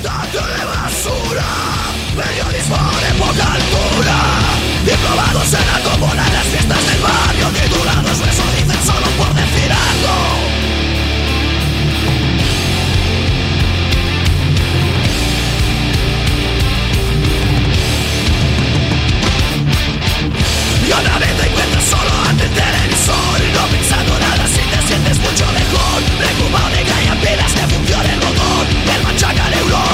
De basura, periodismo de poca altura. Diplomados en la comuna las fiestas del barrio, titulados eso dicen solo por decir algo. Y una vez te encuentras solo ante el televisor. No pensando nada si te sientes mucho mejor. Preocupado de que haya pilas que funcione el motor El machaca neuronas extra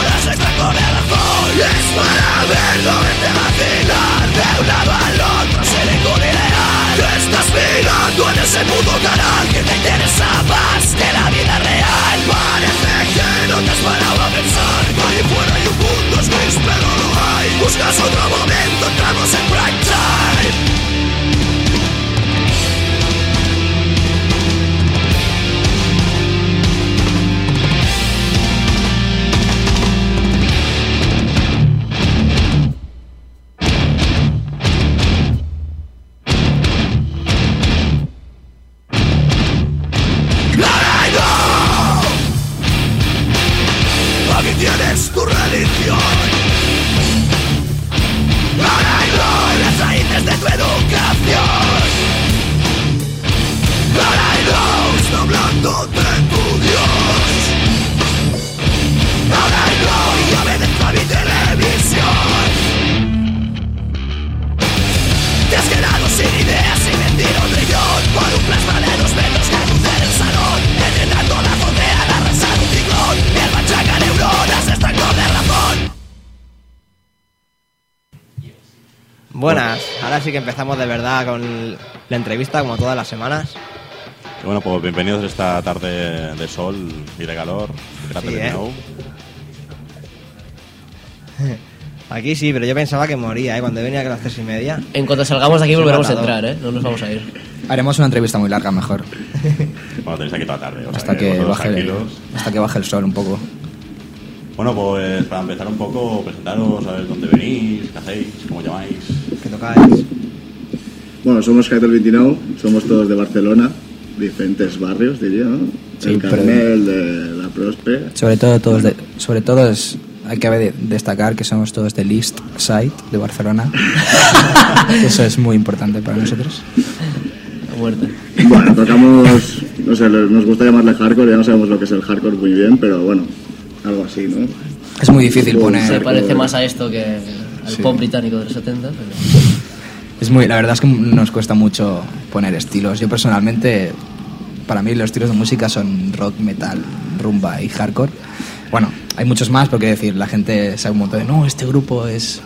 es para ver dónde vacilar De un lado al otro sin ningún ideal Te estás mirando en ese mundo canal Que te interesa más que la vida real Parece que no te has parado a pensar ahí fuera hay un mundo gris pero lo hay Buscas otro momento, entramos en prime time que empezamos de verdad con la entrevista como todas las semanas. Y bueno, pues bienvenidos a esta tarde de sol y de calor. Gracias Sí, de ¿eh? Aquí sí, pero yo pensaba que moría, ¿eh? Cuando venía a las tres y media. En cuanto salgamos de aquí volveremos a entrar, ¿eh? No nos vamos a ir. Haremos una entrevista muy larga mejor, Bueno, tenéis aquí toda la tarde. o sea hasta que baje el, tranquilos. hasta que baje el sol un poco. Bueno, pues para empezar un poco, presentaros, a ver dónde venís, qué hacéis, cómo llamáis. Que tocáis. Bueno, somos Hyper 29, somos todos de Barcelona, diferentes barrios, diría, ¿no? Sí, el pero- Carmel, de la Prospe. Sobre todo todos de- sobre todo es hay que de- destacar que somos todos del East Side de Barcelona. Eso es muy importante para nosotros. Muerte. Bueno, tocamos, no sé, nos gusta llamarle hardcore, ya no sabemos lo que es el hardcore muy bien, pero bueno, algo así, ¿no? Es muy difícil Sí, Se poner parece más a esto que al Sí. pop británico de los 70. pero- es muy la verdad es que nos cuesta mucho poner estilos. Yo personalmente para mí los estilos de música son rock, metal, rumba y hardcore. Bueno, hay muchos más, pero quiero decir, la gente sabe un montón de, no, este grupo es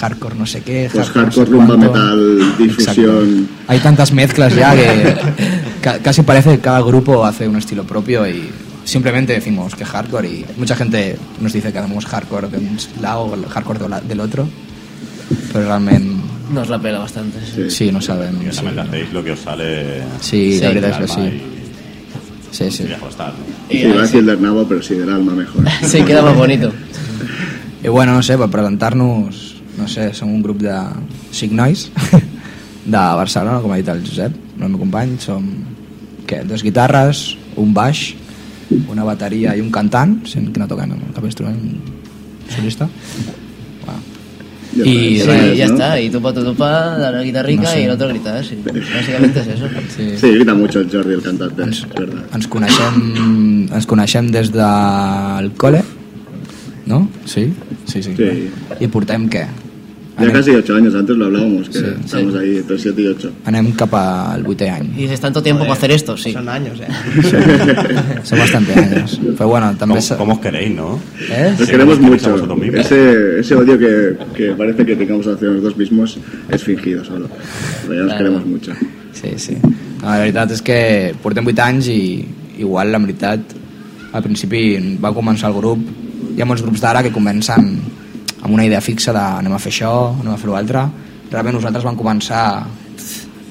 hardcore no sé qué, Pues hardcore, no sé rumba, cuánto". metal, difusión. Exacto. Hay tantas mezclas ya que ca- casi parece que cada grupo hace un estilo propio y simplemente decimos que hardcore y mucha gente nos dice que hacemos hardcore de un lado hardcore del otro, pero realmente Nos la pela bastante. sí. sí, no saben. Que Sí, también hacéis lo que os sale Sí, Sí, la verdad es que sí. y- Sí, sí. y iba a decir del nabo, pero sí, del alma mejor. sí, queda más bonito. I bueno, no sé, per presentar-nos, no sé, som un grup de cinc nois de Barcelona, com ha dit el Josep, el meu company, som què, dos guitarres, un baix, una bateria i un cantant, sent que no toquen cap instrument, un solista. Sí, ¿sabes, ya no? está. Y tupa, tu tupa, la guitarrica No sé. y el otro grita. Sí. Básicamente es eso. sí. Sí, grita mucho el Jordi, el cantante, Ens, es verdad. ens coneixem, ens coneixem des del col·le, no? Sí? Sí, sí. Sí. I portem què? Ya casi ocho años, antes lo hablábamos, que Sí, estamos sí. ahí entre 7 y 8. Anem cap al vuitè any. Y dices, ¿tanto tiempo para hacer esto? Sí. Son años, ¿eh? Son bastante años. Pero bueno, ¿Cómo, també... sa- cómo os queréis, no? ¿Eh? Nos Sí, queremos mucho. Ese, ese odio que, que parece que tengamos hacia nosotros mismos es fingido solo. Pero ya nos Claro. queremos mucho. Sí, sí. No, la veritat és que portem 8 anys i igual, la veritat, al principi va començar el grup, hi ha molts grups d'ara que comencen amb una idea fixa de anem a fer això, anem a fer l'altre. Realment nosaltres vam començar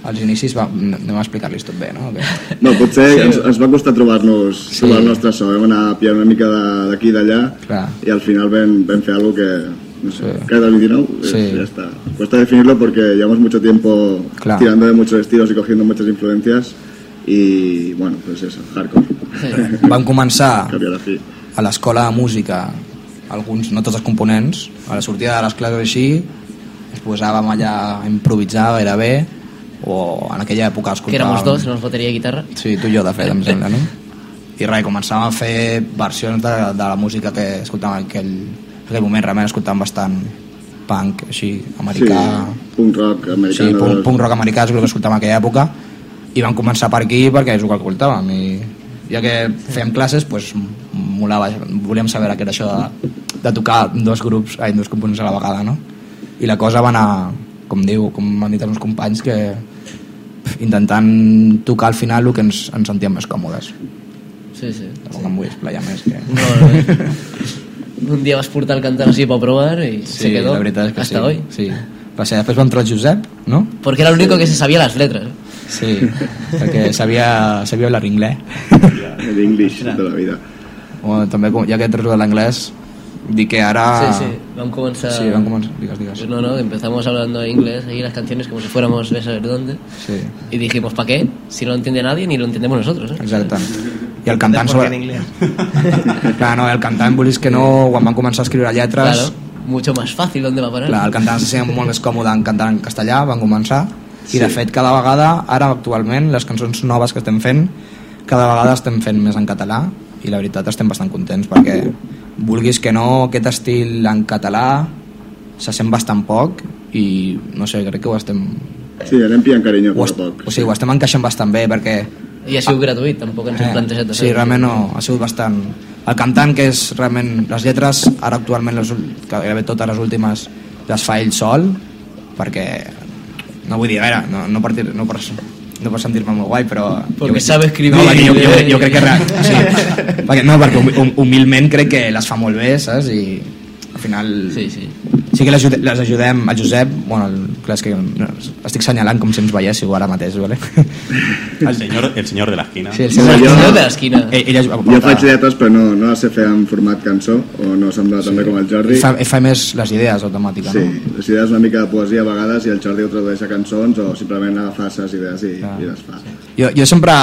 als inicis, va, anem a explicar-los tot bé, no? Que, No, potser sí. ens, ens va costar trobar-nos Sí. trobar el nostre so. Vam anar pillant una mica de- d'aquí i d'allà i al final vam, vam fer algo que, no sé, Sí. el 29, es- Sí. ya está. Cuesta definirlo porque llevamos mucho tiempo Claro. tirando de muchos estilos y cogiendo muchas influencias y bueno, pues eso, hardcore. vam començar a a l'escola de música alguns, no tots els components, a la sortida de les classes així, ens posàvem allà a improvisar gairebé, o en aquella època Que escoltàvem... éramos dos, éramos batería y guitarra. Sí, tu i jo, de fet, em sembla, no? I res, començàvem a fer versions de, de la música que escoltàvem en aquell, en aquell moment, realment escoltàvem bastant punk, així, americà... Sí, punk rock Sí, americano. punk, punk rock americà és el que escoltàvem en aquella època i vam començar per aquí perquè és el que escoltàvem i ja que fèiem classes pues, molava, volíem saber què era això de, de tocar dos grups, ai, dos components a la vegada no? i la cosa va anar com diu, com han dit els meus companys que intentant tocar al final el que ens, ens sentíem més còmodes Sí, sí. tampoc em vull esplayar més que... No, no. Un día vas portar el cantar así para probar y se quedó la veritat és que hasta sí, hoy. sí. Va ser, després va entrar el Josep no? Porque era el único que se sabía las letras. Sí, perquè sabia, sabia hablar inglès El English de la vida. Bueno, també, com- ja que he tret l'anglès, dir que ara... Sí, sí. Vamos a comenzar. Ah. Sí, vam començar... Digues, digues. No, no, empezamos hablando inglés ahí las canciones como si fuéramos de saber dónde. Sí, Y dijimos, ¿para qué? Si no lo entiende nadie, ni lo entendemos nosotros. ¿eh? exacte. I el cantant... Porque en Sobre... inglés. Clar, no, el cantant, volies que no, quan van començar a escriure lletres... Claro, mucho más fácil dónde va a parar. Clar, el cantant se sent molt més còmode en cantar en castellà, van començar, i de fet cada vegada, ara actualment, les cançons noves que estem fent, cada vegada estem fent més en català, i la veritat estem bastant contents, perquè vulguis que no, aquest estil en català se sent bastant poc, i no sé, crec que ho estem... Sí, anem pillant carinyo a poc est a poc. o sigui, ho estem encaixant bastant bé, perquè Y ha sido gratuito, tampoco ens hem plantejat de Eh, sí, fer- realment no, ha sigut bastant... El cantant, que és realment... Les lletres, ara actualment, les, gairebé totes les últimes les fa ell sol, perquè... No vull dir, a veure, no, no per, no per, no per sentir-me molt guai, però... Porque jo, sabe escribir No, perquè jo, jo, jo crec que... Real, sí, perquè, no, perquè hum- hum- humilment crec que les fa molt bé, saps? I al final... Sí, sí. Sí que les, ajude- les ajudem a Josep, bueno, el, clar, és que no, estic senyalant com si ens veiéssiu ara mateix, ¿vale? El señor, el señor de la esquina. Sí, el Sí, senyor, El de l'esquina. ell, ell ajuda- Jo faig lletres, però no, no les sé fer en format cançó, o no sembla sí. també com el Jordi. Fa, fa més les idees automàtiques, Sí, no? les idees una mica de poesia a vegades i el Jordi ho tradueix a cançons o simplement agafar les idees i, Clar. i les fa. Jo, jo sempre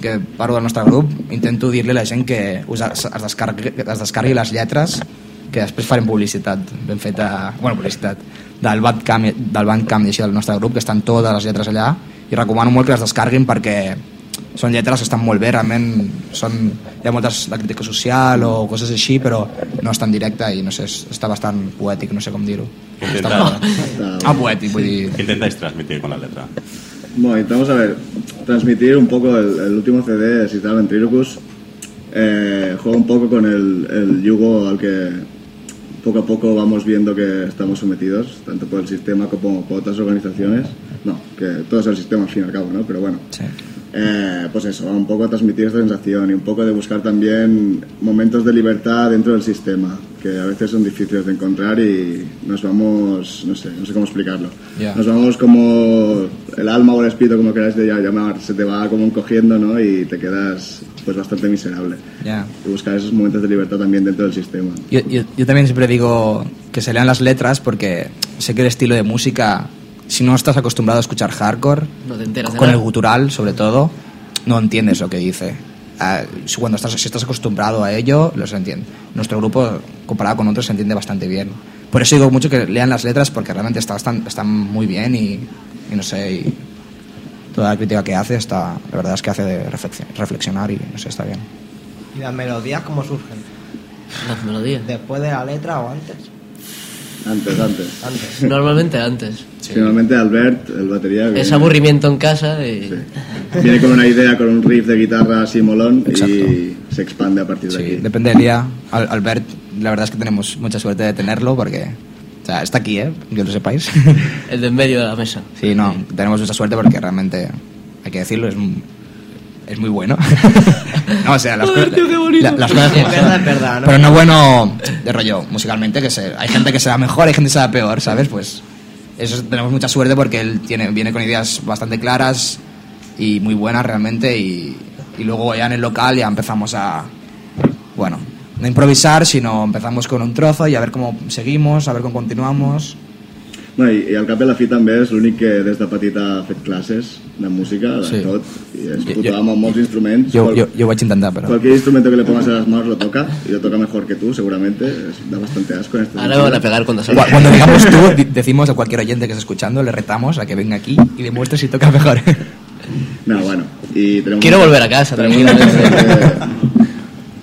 que parlo del nostre grup intento dir-li a la gent que us, es, descargui, es descargui les lletres que després farem publicitat ben feta, bueno, publicitat del Bandcamp, del Bandcamp i així del nostre grup que estan totes les lletres allà i recomano molt que les descarguin perquè són lletres que estan molt bé, realment són, hi ha moltes de crítica social o coses així, però no és tan directe i no sé, està bastant poètic, no sé com dir-ho. Intenta, Ah, poètic, vull dir... ¿Qué intentáis transmitir con la letra? Bueno, intentamos a ver, transmitir un poco el, el último CD de Citar Ventriloquus. Eh, juega un poco con el, el yugo al que poco a poco vamos viendo que estamos sometidos, tanto por el sistema como por otras organizaciones. No, que todo es el sistema al fin y al cabo, ¿no? Pero bueno. Eh, pues eso, un poco transmitir esta sensación y un poco de buscar también momentos de libertad dentro del sistema, que a veces son difíciles de encontrar y nos vamos, no sé, no sé cómo explicarlo. Nos vamos como el alma o el espíritu, como queráis de llamar, se te va como encogiendo, ¿no? Y te quedas pues bastante miserable. Ja. Y buscar esos momentos de libertad también dentro del sistema. Yo, yo, yo también siempre digo que se lean las letras porque sé que el estilo de música, si no estás acostumbrado a escuchar hardcore, No te enteras de con el nada. gutural sobre todo, no entiendes lo que dice. Ah, si cuando estás, si estás acostumbrado a ello, los entiende. Nuestro grupo, comparado con otros, se entiende bastante bien. Por eso digo mucho que lean las letras porque realmente está, están, están muy bien y, y no sé, y toda la crítica que hace está, la verdad es que hace de reflexi- reflexionar y no sé, está bien. ¿Y las melodías cómo surgen? Las melodías. ¿Después de la letra o antes? Antes, antes. Antes. Normalmente antes. Finalmente Albert, el batería, Es aburrimiento en casa y... viene con una idea, con un riff de guitarra así molón Exacto. y se expande a partir de Sí, aquí. depende del día. Al- Albert, la verdad es que tenemos mucha suerte de tenerlo porque o sea, está aquí, ¿eh? Que lo sepáis. El de en medio de la mesa. sí, no, tenemos mucha suerte porque realmente, hay que decirlo, es, un- es muy bueno. no, o sea, las, cosas- la- las cosas como Es verdad, es verdad, ¿no? Pero no bueno de rollo musicalmente, que se, hay gente que será mejor, hay gente que será peor, ¿sabes? Pues eso tenemos mucha suerte porque él tiene, viene con ideas bastante claras y muy buenas realmente y, y luego ya en el local ya empezamos a, bueno, no improvisar, sino empezamos con un trozo y a ver cómo seguimos, a ver cómo continuamos. No, i, I al cap i a la fi també és l'únic que des de petit ha fet classes de música, de Sí. tot, i és Jo- puto jo- amo amb molts instruments. Jo, Qual- jo, jo ho vaig intentar, però... Cualquier instrumento que le pongas a las manos lo toca, y lo toca mejor que tú, seguramente. Es- da bastante asco en este Ahora me van a pegar cuando Cu- salga. Cuando digamos tú, decimos a cualquier oyente que esté escuchando, le retamos a que venga aquí y demuestre si toca mejor. No, bueno. Y tenemos Quiero volver a casa, tranquilamente.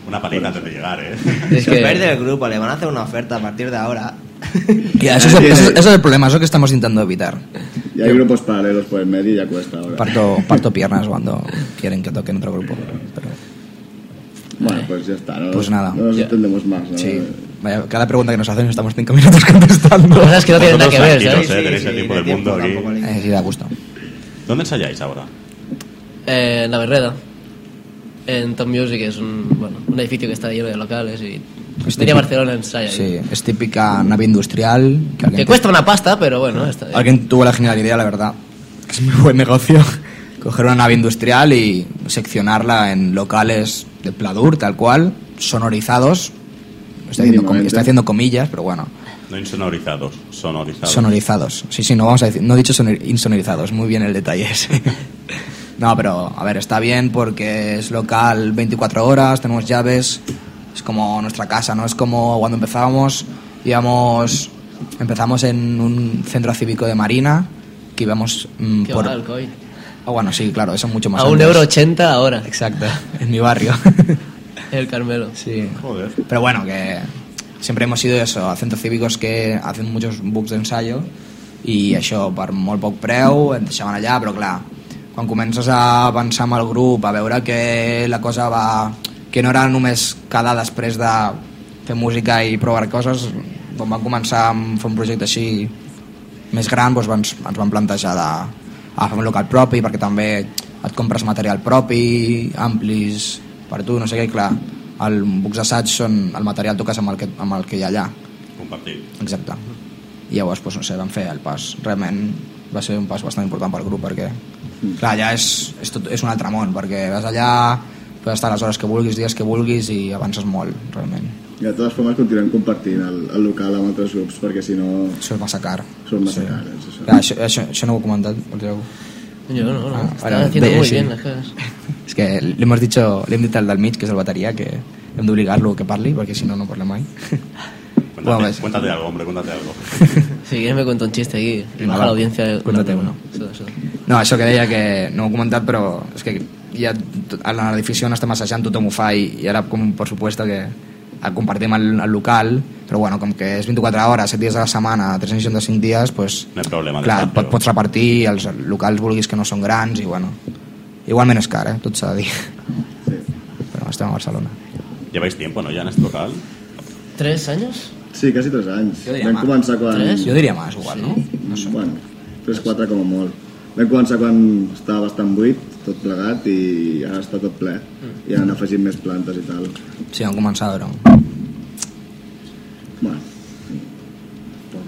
Una palita antes de llegar, ¿eh? Es que- pierde el grupo, le van a hacer una oferta a partir de ahora. Y eso, es el, eso, eso es el problema, eso que estamos intentando evitar. Y hay grupos paralelos por el medio y ya cuesta ahora. Parto, parto piernas cuando quieren que toquen otro grupo. Pero, Bueno, pues ya está. No, Pues nada. No nos Ya. extendemos más. ¿no? sí, vaya, cada pregunta que nos hacen estamos cinco minutos contestando. Cosas que no tienen nada que ver, ¿sabes? ¿eh? Tenéis el tiempo del mundo aquí. Eh, sí, da gusto. ¿Dónde ensayáis ahora? Eh, en la Berreda. En Top Music es un, bueno, un edificio que está lleno de locales y... Es Venía a típico- Barcelona ensaya. Sí, es típica nave industrial. Que, Que cuesta una pasta, pero bueno, está alguien tuvo la genial idea, la verdad. que Es muy buen negocio. Coger una nave industrial y seccionarla en locales de pladur, tal cual, sonorizados. Estoy haciendo, haciendo comillas, pero bueno. No insonorizados, sonorizados. Sonorizados. Sí, sí, no vamos a decir, no he dicho sonor- insonorizados, muy bien el detalle ese. no, pero a ver, está bien porque es local 24 horas, tenemos llaves, es como nuestra casa, ¿no? Es como cuando empezábamos, íbamos, empezamos en un centro cívico de Marina, que íbamos mm, Que por... Alcoy. Ah, bueno, sí, claro, eso mucho más A un euro ochenta ahora. Exacto, en mi barrio. El Carmelo. sí. Joder. Pero bueno, que sempre hemos ido eso, a centros cívicos que hacen muchos books d'ensayo i això per molt poc preu et deixaven allà, però clar quan comences a avançar amb el grup a veure que la cosa va que no era només quedar després de fer música i provar coses quan vam començar a fer un projecte així més gran doncs ens, ens vam plantejar de agafar un local propi perquè també et compres material propi, amplis per tu, no sé què, i clar el bucs d'assaig són el material toques amb el que, amb el que hi ha allà. Compartir. exacte. I llavors doncs, no sé, vam fer el pas realment va ser un pas bastant important pel grup perquè clar, allà és, és, tot, és un altre món perquè vas allà pots estar les hores que vulguis, dies que vulguis i avances molt, realment I de totes formes continuem compartint el, el local amb altres grups perquè si no això és massa car són massa sí. cares. Això. clar, això, això, això no ho he comentat ho- Yo no, no. Ah, está bueno, haciendo de- muy sí. bien las cosas. És que li hemos dicho, li hem dit al del mig, que és el bateria, que hem d'obligar-lo que parli, perquè si no, no parla mai. Cuéntate, Bueno, cuéntate algo, hombre, cuéntate algo. Si quieres me cuento un chiste aquí. Baja la audiencia. Cuéntate no, uno. No, això que deia que no ho he comentat, però és que ja tot- a l'edifici on estem assajant tothom ho fa i, i ara, com per supuesto, que el compartim el, el local, però bueno, com que és 24 hores, 7 dies a la setmana, 365 dies, pues, No hay problema clar, pot, pots repartir els locals vulguis que no són grans i bueno, igualment és car, eh? tot s'ha de dir. Sí. Però estem a Barcelona. Lleváis tiempo, ¿no? Ya en este local. ¿Tres años? sí, quasi 3 anys. Jo diria Vam más. començar quan... Tres? Jo diria més, igual, no? No sé. Bueno, 3-4 com a molt. Vam començar quan estava bastant buit, tot plegat, i ara està tot ple. I han afegit més plantes i tal. Sí, vam començar, però... Bueno,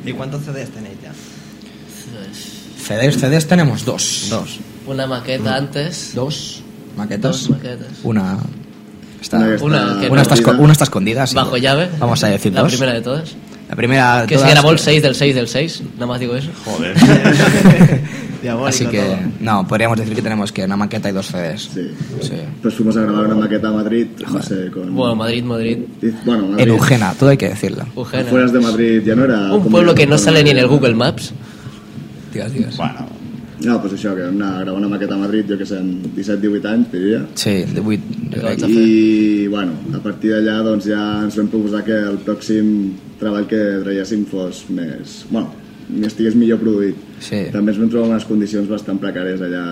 ¿Y cuántos CDs tenéis ya? CDs, CDs tenemos dos. Dos. Una maqueta antes. Dos maquetas. Dos maquetas. Una está, Una que Una está que una está, esco- una está escondida. sí. Bajo llave. Vamos a decir La dos. primera de todas. La primera Que se todas- grabó el 6 del 6 del 6. Nada más digo eso. Joder. Diabólico Así que, todo. no, podríamos decir que tenemos que una maqueta y dos CDs. sí. Sí. Pues fuimos a grabar una maqueta a Madrid, no sé, con... Bueno, Madrid, Madrid. bueno, Madrid. En Eugena, todo hay que decirlo. Eugenia. Afuera de Madrid ya no era... Un pueblo que no sale ni en el Google Maps. Dios, Dios. bueno, No, pues això, que vam anar a gravar una maqueta a Madrid, jo que sé, amb 17-18 anys, diria. Sí, de vuit, jo crec. I, bueno, a partir d'allà doncs, ja ens vam proposar que el pròxim treball que traiéssim fos més... Bueno, estigués millor produït. Sí. També ens vam trobar unes condicions bastant precàries allà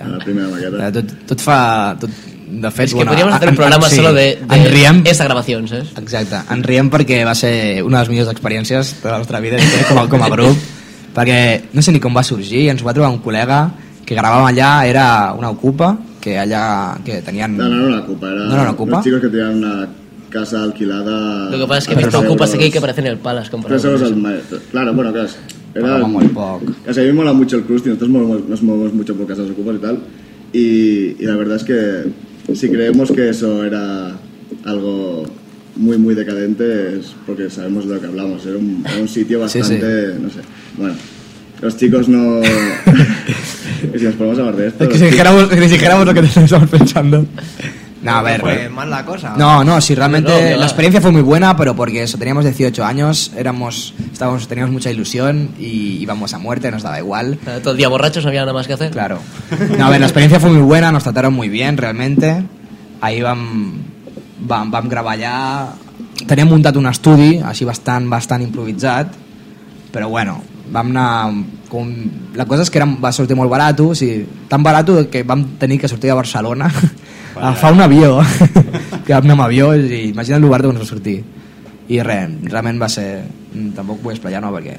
a la primera maqueta. Eh, Tot, tot fa... Tot, de fet, Es que podríamos hacer un programa sí, solo de, de riem, esa grabación, ¿sabes? Exacte, en riem perquè va ser una de les millors experiències de la nostra vida com a, com a grup perquè no sé ni com va sorgir, ens va trobar un col·lega que gravàvem allà, era una ocupa que allà que tenien... No, no, no la Copa, era No era una Ocupa? unos chicos que tenían una casa alquilada... Lo que pasa es que he visto ocupas aquí que parecen el Palace. Tres euros al mes. Claro, bueno, claro. Era, Pagaba muy poco. O sea, a mí me mola mucho el cruise y nosotros movemos- nos movemos mucho por casas ocupas y tal. Y, y la verdad es que si creemos que eso era algo muy, muy decadente es porque sabemos de lo que hablamos. Era un, era un sitio Sí, bastante, no sé, bueno, los chicos no... y si nos ponemos a hablar de esto... Es que los si dijéramos, que si dijéramos lo que estamos pensando. No, a ver. Fue mal la cosa. No, no, sí, realmente No, la experiencia fue muy buena, pero porque eso, teníamos 18 años, éramos, estábamos, teníamos mucha ilusión y íbamos a muerte, nos daba igual. Eh, Todo el día borrachos, no había nada más que hacer. Claro. No, a ver, la experiencia fue muy buena, nos trataron muy bien, realmente. Ahir vam, vam, vam gravar allà... Teníem muntat un estudi, així bastant, bastant improvisat, però bueno, vam anar... Com... La cosa és que era, va sortir molt barat, o sigui, tan barat que vam tenir que sortir de Barcelona a agafar un avió, que vam anar amb avió i imagina't l'obert ens va sortir. I res, realment va ser... Tampoc vull esplayar, no, perquè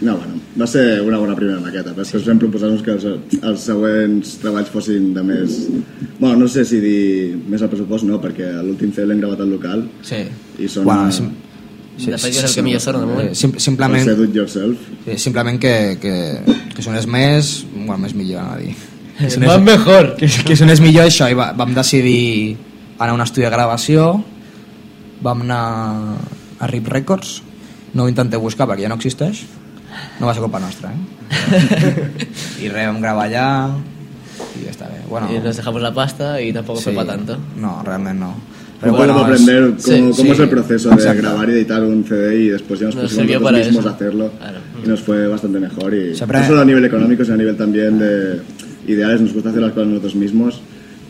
No, bueno, va ser una bona primera maqueta, però després vam proposar-nos que els, els següents treballs fossin de més... Bueno, no sé si dir més al pressupost, no, perquè l'últim fet l'hem gravat al local Sí. i són... Bueno, sim, De fet, és el que millor sona, de moment. eh, sim, simplement, ser do it yourself. sí, simplement que, que, que sonés més, bueno, més millor, anava a dir. Que Más sonés, mejor. que, que sonés millor això, i va, vam decidir anar a un estudi de gravació, vam anar a RIP Records, no ho intenté buscar perquè ja no existeix, no va ser culpa nostra, eh? I res, vam gravar allà i ja està bé. Bueno, Y nos dejamos la pasta y tampoco fue para tanto. No, realment no. Pero bueno, es- aprender cómo, sí, cómo es sí, el proceso de exacto. grabar y editar un CD y después ya nos Nos pusimos nosotros mismos eso. a hacerlo Claro. y nos fue bastante mejor y Siempre- no solo a nivel económico sino a nivel también de ideales nos gusta hacer las cosas nosotros mismos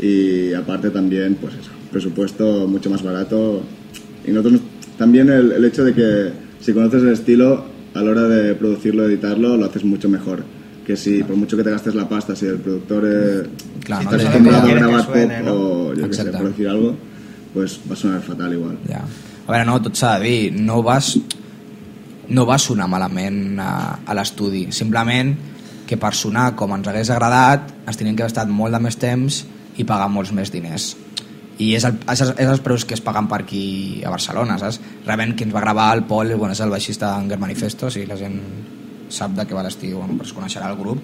y aparte también pues eso presupuesto mucho más barato y nosotros nos- también el, el hecho de que si conoces el estilo a la hora de producirlo editarlo lo haces mucho mejor que si por mucho que te gastes la pasta si el productor eh, Claro, está no le- acostumbrado a que grabar pop ¿no? o yo qué sé por decir algo pues va a sonar fatal igual Ja. A veure, no, tot s'ha de dir, no vas, no va sonar malament a, a l'estudi, simplement que per sonar com ens hagués agradat ens tenien que haver estat molt de més temps i pagar molts més diners. I és, el, és, és els preus que es paguen per aquí a Barcelona, saps? Realment qui ens va gravar el Pol bueno, és el baixista d'Anger Manifesto, si la gent sap de què va l'estiu, bueno, però es coneixerà el grup.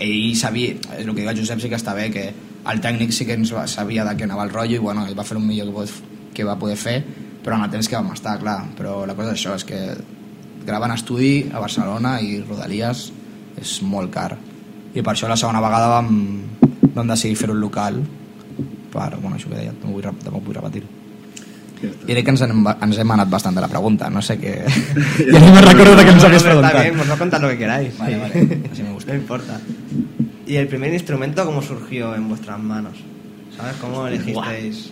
Ell sabia, és el que diu el Josep sí que està bé, que el tècnic sí que ens va, sabia de què anava el rotllo i bueno, ell va fer el millor que, pot, que va poder fer però en el temps que vam estar, clar. Però la cosa és això, és que gravar en estudi a Barcelona i Rodalies és molt car i per això la segona vegada vam, vam decidir fer un local per, bueno, això que deia, no vull, tampoc vull repetir Ja està. diré que ens hem, ens hem anat bastant de la pregunta no sé què ja no me recordo de què ens hagués Está preguntat bien, pues no contar lo que queráis. Vale, vale, así me gusta. No importa. ¿Y el primer instrumento cómo surgió en vuestras manos? ¿Sabes? ¿Cómo elegisteis?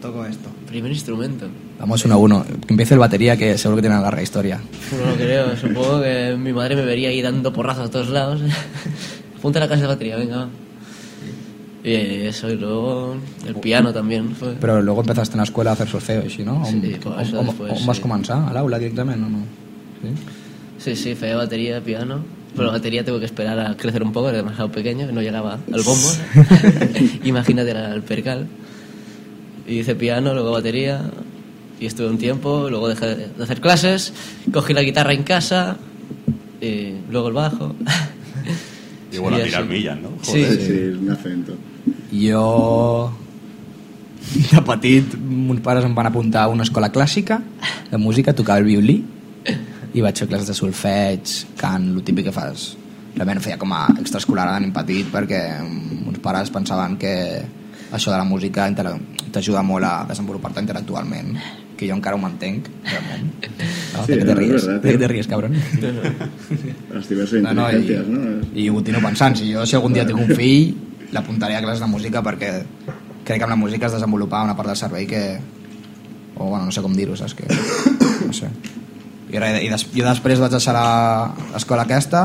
Toco esto. Primer instrumento. Vamos uno a uno. Que empiece el batería, que seguro que tiene una larga historia. No lo creo, supongo que mi madre me vería ahí dando porrazos a todos lados. Ponte la casa de batería, venga. Y eso, y luego el piano también fue. Però luego empezaste en la escuela a hacer solfeo, així, no? Sí, On- pues eso después, vas sí. començar? A l'aula directament o no? Sí? Sí, sí, fue batería, piano. Pero la batería tengo que esperar a crecer un poco, era demasiado pequeño, no llegaba al bombo. Imagínate el percal. Y hice piano, luego batería, y estuve un tiempo, luego dejé de hacer clases, cogí la guitarra en casa, y luego el bajo. Y bueno, a así. tirar millas, ¿no? Sí. Sí, sí, un acento. Jo... De petit, mons pares em van apuntar a una escola clàssica de música, tocava el violí i vaig fer classes de solfeig, cant, el típic que fas. Realment feia com a extraescolar de nen petit perquè uns pares pensaven que això de la música t'ajuda molt a desenvolupar-te intel·lectualment que jo encara ho mantenc, realment. No, Sí, de què te no, ries? verdad, De tío. te ries, cabrón? Las diversas No, no, i, ¿no? i ho continuo pensant. Si jo, si algun dia tinc un fill, l'apuntaré a classes de música perquè crec que amb la música has de desenvolupar una part del cervell que... O, bueno, no sé com dir-ho, saps? Que, no sé. I, res, i des, jo després vaig deixar la- l'escola aquesta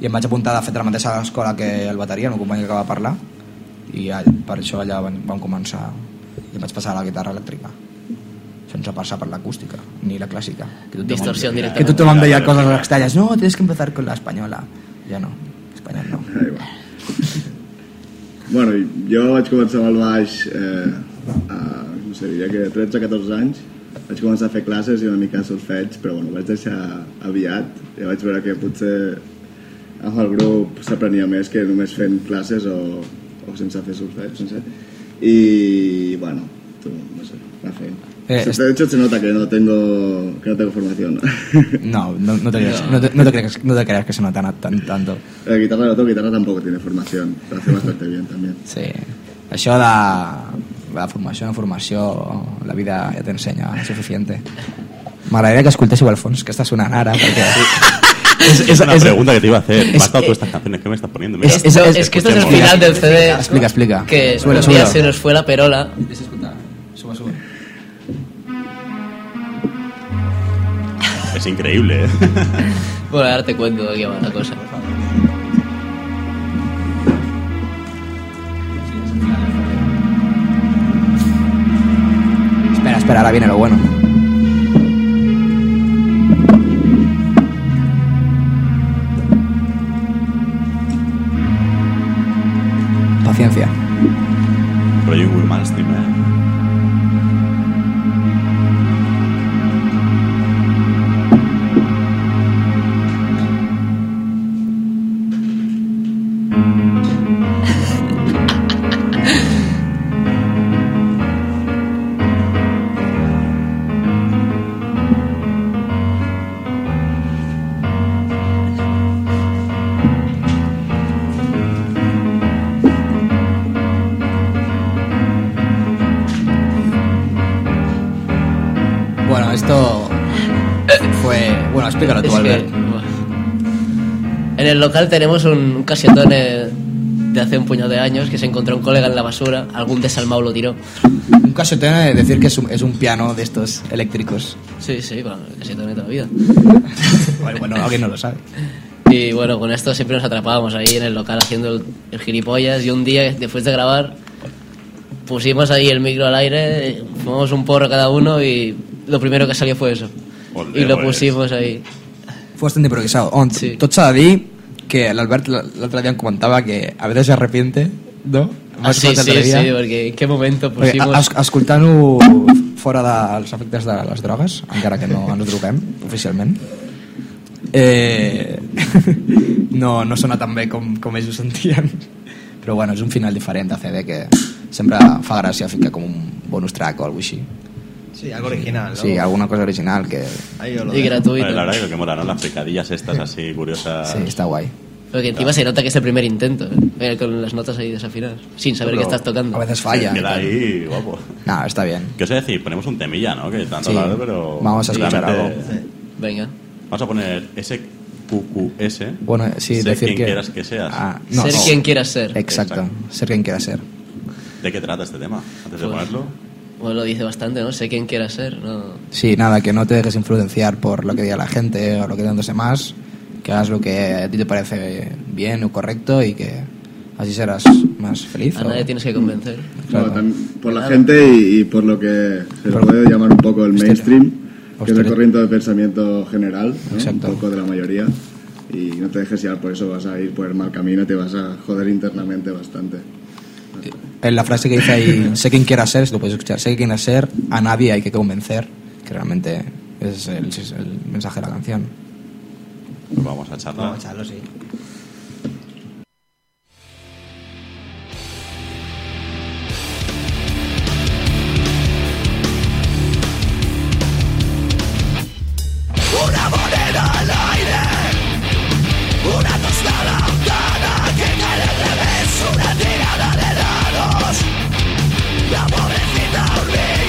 i em vaig apuntar de fet a la mateixa escola que el bateria, el meu company que acaba de parlar i per això allà vam, vam començar i em vaig passar a la guitarra elèctrica sense passar per l'acústica ni la clàssica. Que tothom, Distorsión que directamente. tothom em deia coses extrañas no, tienes que empezar con la española ja no, espanyol no. Ahí va. Bueno, i jo vaig començar amb el baix eh, a, no sé, diria que 13-14 anys. Vaig començar a fer classes i una mica de solfeig però bueno, vaig deixar aviat. I vaig veure que potser amb el grup s'aprenia més que només fent classes o, o sense fer solfeig no sé. i bueno tu, no sé, anar fent Eh, es- De hecho, se nota que no tengo, que no tengo formación. no, no, no te creas, no te, creas, no te creas que se nota tan, tanto. La guitarra no toco, guitarra tampoco tiene formación. Lo hace bastante bien también. Sí. Això de la formació en formació, la vida ja t'ensenya suficiente. M'agradaria que escoltéssiu al fons que està sonant ara, perquè... Es, es- una es- pregunta que te iba a hacer. Es- has dado todas estas canciones que me estás poniendo. Mira, es- Esto- es- es, que esto es el final del CD. Explica, explica. Que día súbelo. se nos fue la perola. Es increíble, ¿eh? Bueno, ahora te cuento de qué va la cosa. Espera, espera, ahora viene lo bueno. Paciencia. Rollo Will Malmsteen, el local tenemos un, casetón eh, de hace un puñado de años que se encontró un colega en la basura. Algún desalmado lo tiró. Un caso tiene de decir que es un, es un piano de estos eléctricos. Sí, sí, bueno, el casetón de toda la vida. Bueno, bueno, alguien no lo sabe. Y bueno, con esto siempre nos atrapábamos ahí en el local haciendo el, el gilipollas. Y un día, después de grabar, pusimos ahí el micro al aire, fumamos un porro cada uno y lo primero que salió fue eso. Ole, y lo pues. pusimos ahí. Fue bastante improvisado. On, Sí. Tot s'ha de dir que l'Albert l'altre dia em comentava que a veces se arrepiente, no? Ah, sí, sí, sí, porque en qué momento Perquè, pusimos... es, escoltant-ho fora dels efectes de les drogues, encara que no ens droguem oficialment, eh, no, no sona tan bé com, com ells ho sentien. Però bueno, és un final diferent de CD que sempre fa gràcia ficar com un bonus track o alguna així. Sí, algo original, ¿no? Sí, alguna cosa original que Y gratuito. Vale, la verdad que lo que mola, ¿no? Las picadillas estas así curiosas. sí, està guai. Porque encima se nota que es el primer intento, ¿eh? Eh, con las notas ahí desafinadas, sin saber Pero que estás tocando. A veces Se falla. Queda ahí, guapo. No, está bien. ¿Qué os voy a decir? Ponemos un temilla, ¿no? Que tanto Sí. hablado, pero. Vamos a escuchar realmente- algo. Venga. Vamos a poner SQQS. Bueno, sí, Ser decir quien que... quieras que seas. Ah, no, ser no. quien quieras ser. Exacto. Exacto. ser quien quiera ser. ¿De qué trata este tema? Antes de Pues- ponerlo. Bueno, lo dice bastante, ¿no? Sé quién quieras ser, ¿no? Sí, nada, que no te dejes influenciar por lo que diga la gente o lo que digan los demás, que hagas lo que a ti te parece bien o correcto y que así serás más feliz. A o- nadie tienes que convencer. Claro. Por la gente y, y por lo que se Por- puede llamar un poco el Hostia. mainstream, que es el corriente de pensamiento general, ¿no? Exacto. un poco de la mayoría. Y no te dejes llevar por eso, vas a ir por el mal camino te vas a joder internamente bastante. En la frase que dice ahí, sé quién quiera ser, si lo puedes escuchar, sé quién quiera ser, a nadie hay que convencer, que realmente es el, es el mensaje de la canción. Pues vamos a charlar. Vamos a echarlo, sí. Una moneda al aire Una tostada que cae al revés Una tirada de La pobrecita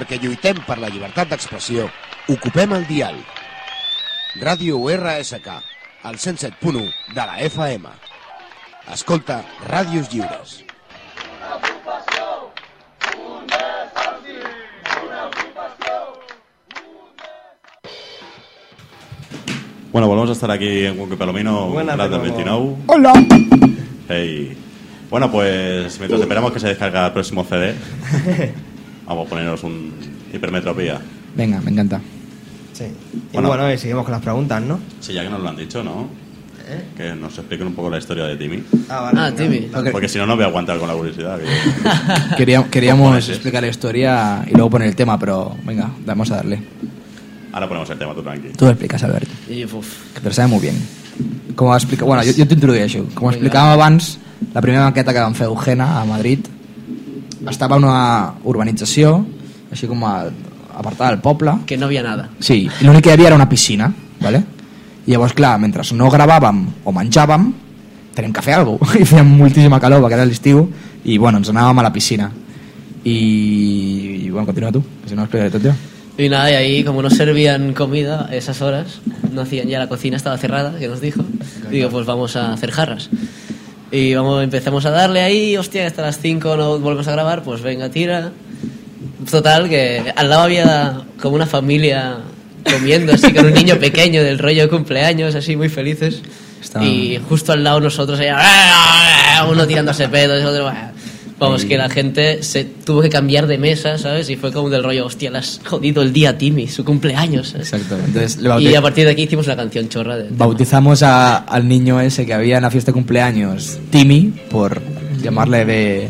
Perquè lluitem per la llibertat d'expressió, ocupem el dial. Ràdio RSK, al 107.1 de la FM. Escolta Ràdios Lliures. Bueno, volvemos a estar aquí en Wonky Palomino, Buenas, de nuevo. 29. Hola. Hey. Bueno, pues mientras esperamos que se descarga el próximo CD, vamos a ponernos un hipermetropía. Venga, me encanta. Sí. Y Bueno. bueno, y seguimos con las preguntas, ¿no? Sí, ya que nos lo han dicho, ¿no? ¿Eh? Que nos expliquen un poco la historia de Timmy. Ah, Ah, Timmy. Ok. Porque si no, no voy a aguantar con la curiosidad. que- Quería- queríamos ¿eh? explicar la historia y luego poner el tema, pero venga, vamos a darle. Ahora ponemos el tema, tú tranqui. Tú lo explicas, Albert, I, uf, que te lo sabe muy bien. Com explica... Bueno, jo, jo t'introdueixo. Com explicàvem abans, la primera maqueta que vam fer a Eugena, a Madrid, estava una urbanització, així com a, apartada del poble, que no havia nada. Sí, l'únic que hi havia era una piscina, ¿vale? I llavors, clar, mentre no gravàvem o menjàvem, teníem que fer alguna cosa. I feia moltíssima calor, perquè era l'estiu, i bueno, ens anàvem a la piscina. I, i bueno, continua tu, que si no explicaré tot jo. Y nada, y ahí como no servían comida esas horas, no hacían ya la cocina, estaba cerrada, que nos dijo. Digo, pues vamos a hacer jarras. Y vamos, empezamos a darle ahí, hostia, hasta las 5 no volvemos a grabar, pues venga, tira. Total, que al lado había como una familia comiendo así con un niño pequeño del rollo de cumpleaños, así muy felices. Está- Y justo al lado nosotros, allá, uno tirándose pedos, otro... Vamos, que la gente se tuvo que cambiar de mesa, ¿sabes? Y fue como del rollo, hostia, le has jodido el día a Timmy, su cumpleaños. ¿sabes? Exacto. Entonces, le Y a partir de aquí hicimos la canción chorra de... bautizamos a- al niño ese que había en la fiesta de cumpleaños, Timmy, por llamarle de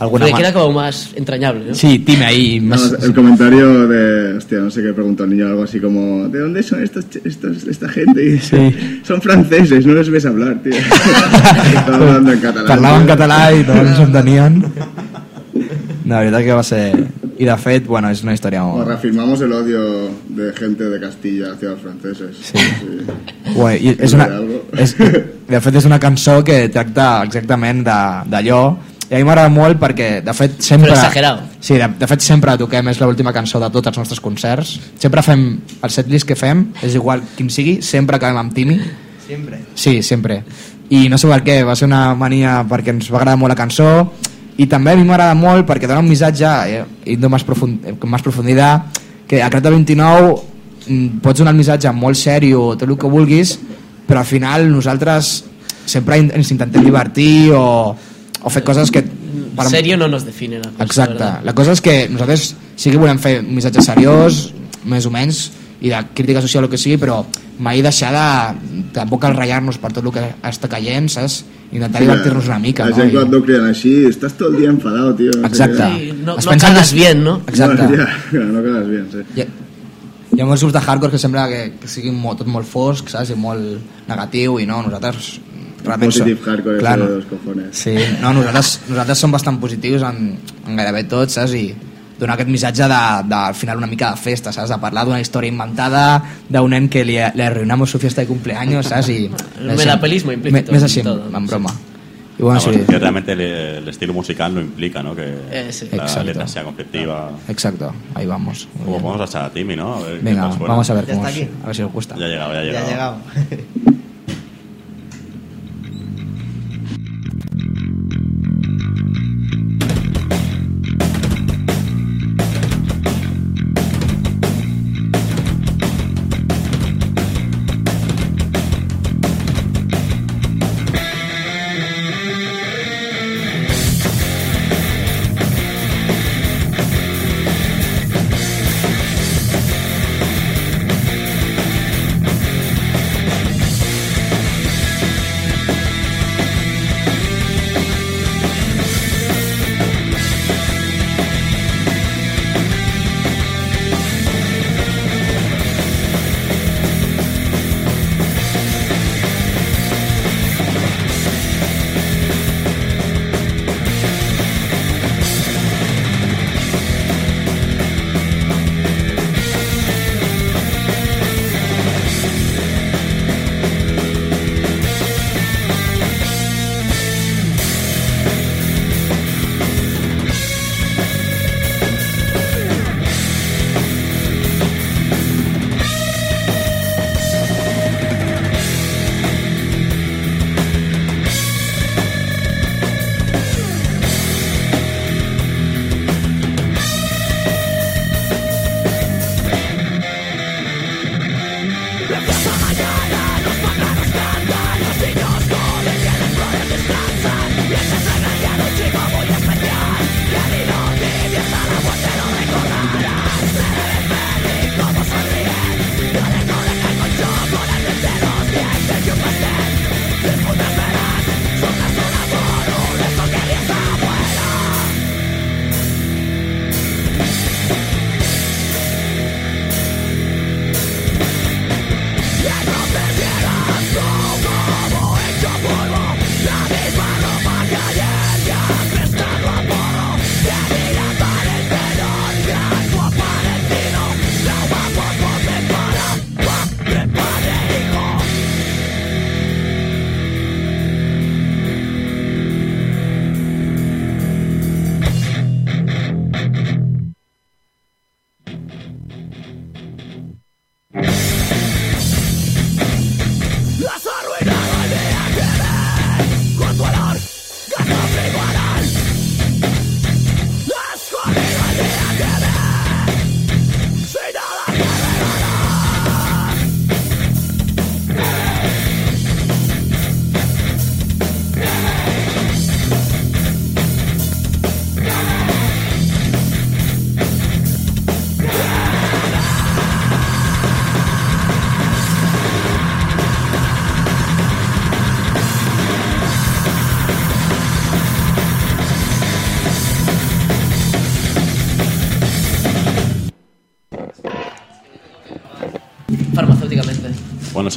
alguna de que era como más entrañable, ¿no? Sí, Timmy ahí. No, Más, el comentario de, hostia, no sé qué preguntó el niño, algo así como, ¿de dónde son estos, estos esta gente? Y dice, Sí. Son franceses, no les ves hablar, tío. Estaba hablando en catalán. Parlaven tío. català i no ens entenien. No, la veritat que va ser... I de fet, bueno, és una història O molt... reafirmamos el odio de gente de Castilla hacia los franceses. Sí. I és una, és, de fet és una cançó que tracta exactament de- d'allò i a mi m'agrada molt perquè de fet sempre sí, de, de fet sempre toquem és l'última cançó de tots els nostres concerts sempre fem el setlist que fem és igual quin sigui, sempre acabem amb Timmy Siempre. Sí, sempre. I no sé per què, va ser una mania perquè ens va agradar molt la cançó i també a mi m'agrada molt perquè dona un missatge eh, indo más, profund, más profunditat que a Creta 29 mm, pots donar el missatge molt sèrio tot el que vulguis però al final nosaltres sempre ens intentem divertir o, o fer coses que En serio no nos define la cosa, Exacte, ¿verdad? la cosa és que nosaltres sí que volem fer un missatge seriós més o menys i de crítica social o el que sigui però mai deixar de tampoc cal ratllar-nos per tot el que està caient saps? intentar divertir-nos una mica La no? gent I- cuando creen así, estás todo el tío. no sé Exacte. Sí, no, Es no pensant cagas que- bien, ¿no? No, exacte ya, no quedas bien, sí. I, Hi ha molts grups de hardcore que sembla que, que sigui molt, tot molt fosc, saps? I molt negatiu, i no, nosaltres... realment som- Positive hardcore, Clar, no. de los cojones. Sí, no, nosaltres, nosaltres som bastant positius en, en gairebé tot, saps? I donar aquest missatge de, de, al final una mica de festa, saps? De parlar d'una història inventada, d'un nen que li, li arruinamos su fiesta de cumpleaños, saps? I, El melapelismo implícito Més així, en todo. en broma. I bueno, Ah, bueno, sí, que realmente el, el estilo musical no implica, ¿no? Que Eh, sí. la Exacto. letra sea conflictiva. exacto, ahí vamos. Vamos a echar a Timmy, ¿no? A ver Venga, vamos a ver Ya cómo está es, aquí. a ver si os gusta. Ya ha llegado, ya ha Ya llegado. ha llegado.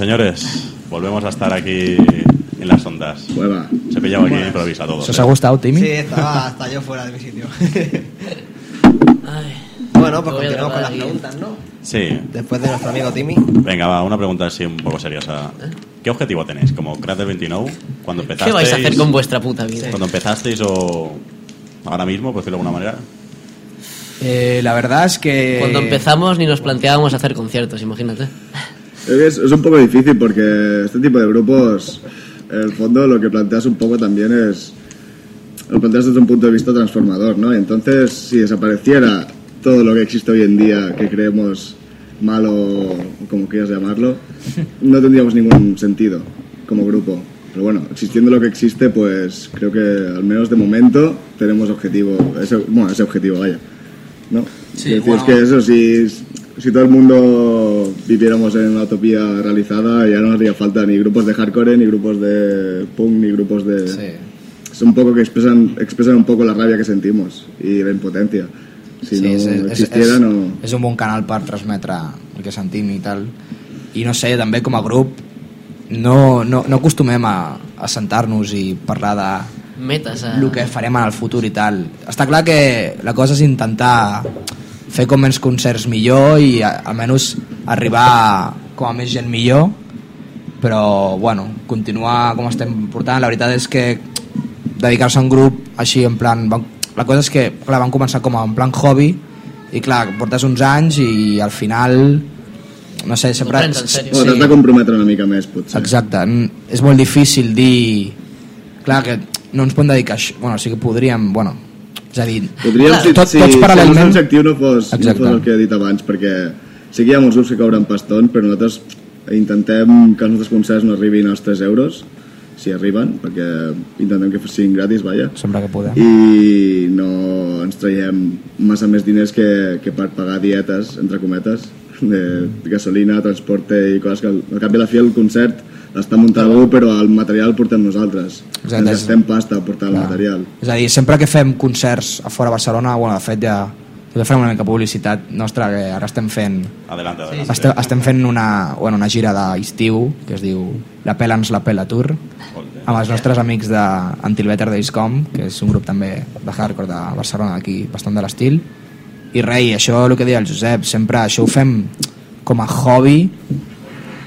señores, volvemos a estar aquí en las ondas. Hueva. Se pillaba aquí de improviso a todos. ¿Se os ¿eh? ha gustado, Timmy? Sí, estaba hasta yo fuera de mi sitio. Ay. bueno, pues continuamos con las aquí. preguntas, ¿no? Sí. Después de nuestro amigo Timmy. Venga, va, una pregunta así un poco seriosa. ¿Qué objetivo tenéis? ¿Como Crater 29? Cuando empezasteis, ¿Qué vais a hacer con vuestra puta vida? Cuando empezasteis o ahora mismo, por decirlo de alguna manera. Eh, la verdad es que... Cuando empezamos ni nos planteábamos hacer conciertos, imagínate. Es, es un poco difícil porque este tipo de grupos, en el fondo, lo que planteas un poco también es. Lo planteas desde un punto de vista transformador, ¿no? Entonces, si desapareciera todo lo que existe hoy en día, que creemos malo, como quieras llamarlo, no tendríamos ningún sentido como grupo. Pero bueno, existiendo lo que existe, pues creo que al menos de momento tenemos objetivo, ese, bueno, ese objetivo, vaya. ¿no? Sí, bueno. es que eso, si, si todo el mundo viviéramos en una utopía realizada, ya no haría falta ni grupos de hardcore, ni grupos de punk, ni grupos de... Sí. Es un poco que expresan, expresan un poco la rabia que sentimos y la impotencia. Si Sí, no és, existiera, és, no... és un bon canal per transmetre el que sentim i tal i no sé, també com a grup no, no, no acostumem a, a sentar-nos i parlar de Metes a... el que farem en el futur i tal està clar que la cosa és intentar fer com menys concerts millor i a, almenys arribar com a més gent millor però bueno, continuar com estem portant la veritat és que dedicar-se a un grup així en plan van, la cosa és que clar, van començar com a en plan hobby i clar, portes uns anys i al final no sé, sempre... prens. Bueno, t'has de comprometre una mica més, potser. Exacte, és molt difícil dir... Clar, que no ens podem dedicar a això. Bueno, sí que podríem, bueno, és a dir... Podríem, si, tot, si, tots si el paral·lelment... objectiu no fos, no Exacte. fos el que he dit abans, perquè sí que hi ha molts grups que cobren pastons, però nosaltres intentem que els nostres concerts no arribin als 3 euros, si arriben, perquè intentem que siguin gratis, vaja, Sempre que podem. i no ens traiem massa més diners que, que per pagar dietes, entre cometes, de gasolina, transporte i coses que al, cap i la fi el concert està muntat algú, però el material el portem nosaltres. Exacte, Ens és- gastem pasta a portar el Clar. material. És a dir, sempre que fem concerts a fora de Barcelona, bueno, de fet ja, ja farem una mica publicitat nostra, que ara estem fent Adelante, adelante. estem, estem fent una, bueno, una gira d'estiu que es diu La Pela ens la pela tour amb els nostres amics d'Until Better Days Com que és un grup també de hardcore de Barcelona d'aquí, bastant de l'estil i rei, això el que deia el Josep sempre això ho fem com a hobby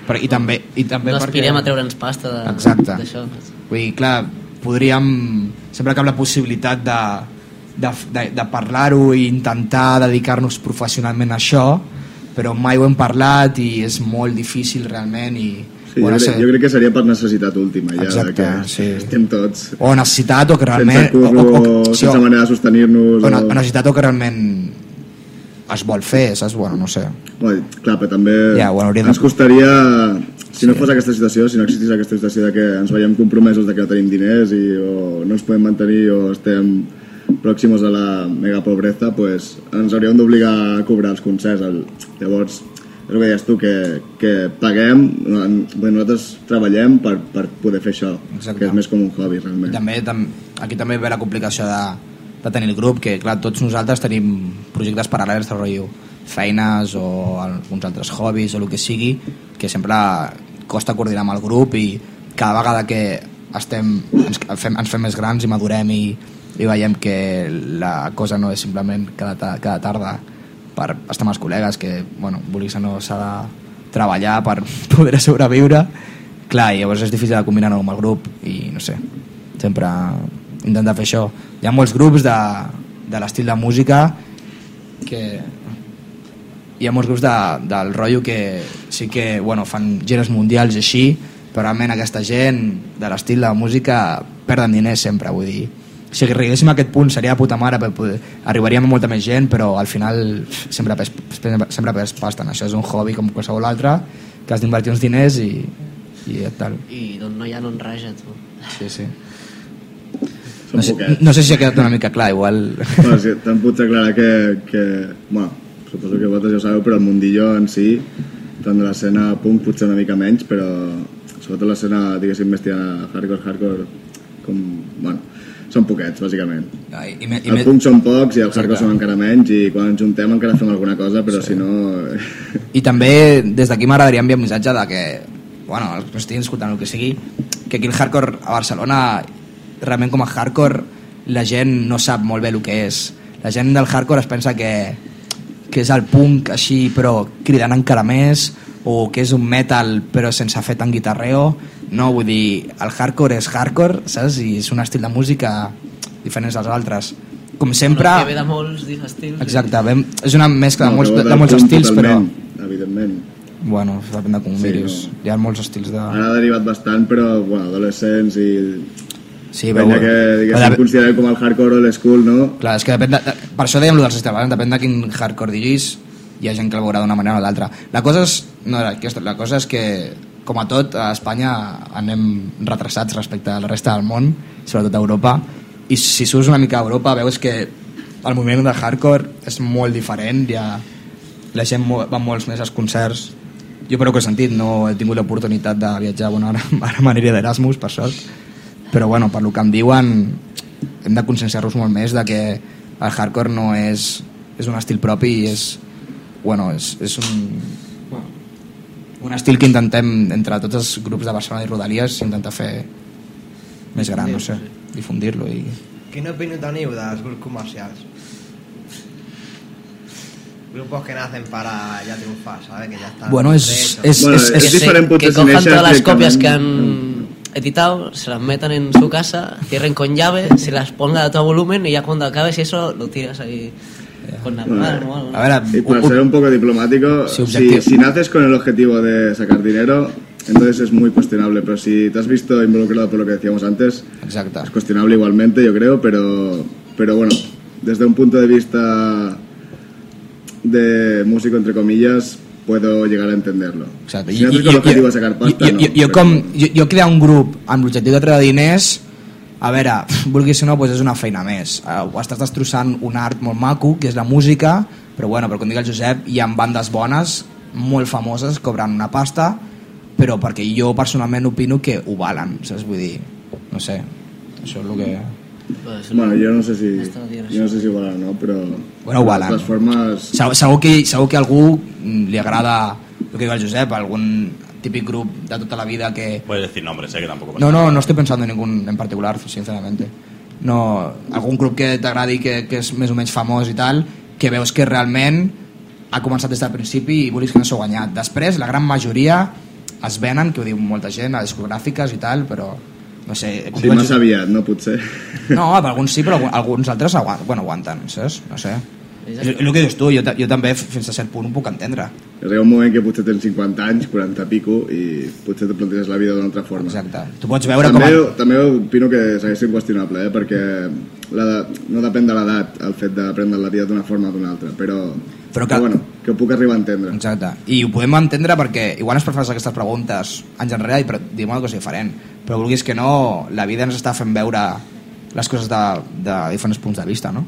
però, i també, i també No perquè- aspirem a treure'ns pasta d'això. Vull dir, clar, podríem... Sempre que amb la possibilitat de, de, de, de parlar-ho i intentar dedicar-nos professionalment a això, però mai ho hem parlat i és molt difícil realment i... Sí, jo, crec, jo crec que seria per necessitat última, ja, Exacte, que sí. estem tots O necessitat o que realment... sense curro, o, o, o, sí, sense o, manera de sostenir-nos. o, o- o necessitat o que realment es vol fer, saps? Bueno, no sé. Bueno, clar, però també Ja, bueno, ens costaria, si no fos aquesta situació, si no existís aquesta situació de que ens veiem compromesos de que no tenim diners i o no ens podem mantenir o estem pròximos a la mega pobreza, pues, ens hauríem d'obligar a cobrar els concerts. El, llavors, és el que deies tu, que, que paguem, bé, nosaltres treballem per, per poder fer això, Exacte. que és més com un hobby, I realment. també tam, aquí també ve la complicació de, de tenir el grup, que clar, tots nosaltres tenim projectes paral·lels de rotllo, feines o alguns altres hobbies o el que sigui, que sempre costa coordinar amb el grup i cada vegada que estem, ens, fem, ens fem més grans i madurem i, i veiem que la cosa no és simplement cada, ta- cada tarda per estar amb els col·legues que, bueno, vulguis o no, s'ha de treballar per poder sobreviure clar, i llavors és difícil de combinar-ho amb el grup i no sé, sempre intentar fer això. Hi ha molts grups de, de l'estil de música que hi ha molts grups de, del rotllo que sí que bueno, fan gires mundials i així, però realment aquesta gent de l'estil de música perden diners sempre, vull dir si arribéssim a aquest punt seria de puta mare poder- arribaríem a molta més gent però al final sempre pes, sempre pes això és un hobby com qualsevol altre que has d'invertir uns diners i, i tal I d'on no hi ha no en raja, tu. sí, sí. No sé, no sé si ha quedat una mica clar igual. Bueno, sí, te'n puc aclarar que, que, bueno, suposo que vosaltres ja ho sabeu, però el mundillo en si, tant de l'escena punk potser una mica menys, però sobretot l'escena, diguéssim, més tirant a hardcore, hardcore, com, bueno, són poquets, bàsicament. I, i, me- i, El punk són pocs i el hardcore són encara menys, i quan ens juntem encara fem alguna cosa, però si no... I també des d'aquí m'agradaria enviar un missatge de que, bueno, els que estiguin escoltant el que sigui, que aquí el hardcore a Barcelona, realment com a hardcore, la gent no sap molt bé el que és. La gent del hardcore es pensa que, que és el punk així però cridant encara més, o que és un metal però sense fer tant guitarreo. No, vull dir, el hardcore és hardcore, saps? I és un estil de música diferent dels altres. Com sempre... Bueno, que ve de molts estils. Exacte, vam, és una mescla de No, molts, que va de, del molts estils, totalment, Evidentment. però... Bueno, depèn de com ho Sí, miris. no. Hi ha molts estils de... Ara ha derivat bastant, però, bueno, adolescents i... Sí, Penya que, diguéssim, Però de- considerem com el hardcore o l'escool, no? Clar, és que depèn de, per això dèiem lo dels estils, depèn de quin hardcore diguis, hi ha gent que el veurà d'una manera o d'altra. La cosa és, no la cosa és que, com a tot, a Espanya anem retrasats respecte a la resta del món, sobretot a Europa, i si surts una mica a Europa veus que el moviment de hardcore és molt diferent, ja la gent va molts més als concerts, jo però que he sentit, no he tingut l'oportunitat de viatjar bueno, ara, ara manera d'Erasmus, per sort, però bueno, per lo que em diuen hem de conscienciar-nos molt més de que el hardcore no és, és un estil propi i és, bueno, és, és un un estil que intentem, entre tots els grups de Barcelona i Rodalies, intentar fer més gran, no sé, difundir-lo i... Quina opinió teniu dels grups comercials? Grupos que nacen para ya triunfar, ¿sabes? Que ya están Bueno, es, es, Bueno, es, es es- que, se- diferente que puntos cojan todas las copias que han editado, se las metan en su casa, cierren con llave, se las ponga a todo volumen y ya cuando acabes eso lo tiras ahí con la mano o algo. A ver, Y para ser un poco diplomático, si, naces con el objetivo de sacar dinero, entonces es muy cuestionable. Pero si te has visto involucrado por lo que decíamos antes, es cuestionable igualmente, yo creo, pero, pero bueno, desde un punto de vista de músico, entre comillas, puedo llegar a entenderlo. Exacte. Si naces con el objetivo de sacar pasta, jo, no. jo, jo, pero- com, jo, jo crear un grup amb l'objectiu de treure diners a veure, vulguis o no, doncs és una feina més. Ho estàs destrossant un art molt maco, que és la música, però bueno, però com dic el Josep, hi ha bandes bones, molt famoses, cobren una pasta, però perquè jo personalment opino que ho valen, saps? Vull dir, no sé, això és el que... Bueno, yo no sé si, Esto no tiene yo no sé si igual o no, pero Bueno, de todas ¿no? formas, Segur, segur, que, segur que a algú li agrada el que diu el Josep, algun típic grup de tota la vida que, Puedes decir nombres, sé que tampoco No, no, no estoy pensando en ningún en particular, sinceramente. No, algun grup que t'agradi que, que és més o menys famós i tal, que veus que realment ha començat des del principi i vulguis que no s'ho guanyat. Després, la gran majoria es venen, que ho diu molta gent, a discogràfiques i tal, però no sé... más Josep- aviat, no potser. No, per alguns sí, però algun- alguns altres aguanten, bueno, aguanten, saps? No sé. És, el que dius tu, jo, jo també fins a cert punt ho puc entendre. Arriba un moment que potser tens 50 anys, 40 i pico, i potser te planteges la vida d'una altra forma. Exacte. Tu pots veure També, com... també opino que segueix sent qüestionable, eh? perquè la, no depèn de l'edat el fet d'aprendre la vida d'una forma o d'una altra, però, Però que- però bueno, que ho puc arribar a entendre. Exacte. I ho podem entendre perquè igual ens prefers aquestes preguntes anys enrere i diem una cosa diferent. Però vulguis que no, la vida ens està fent veure les coses de, de diferents punts de vista, no?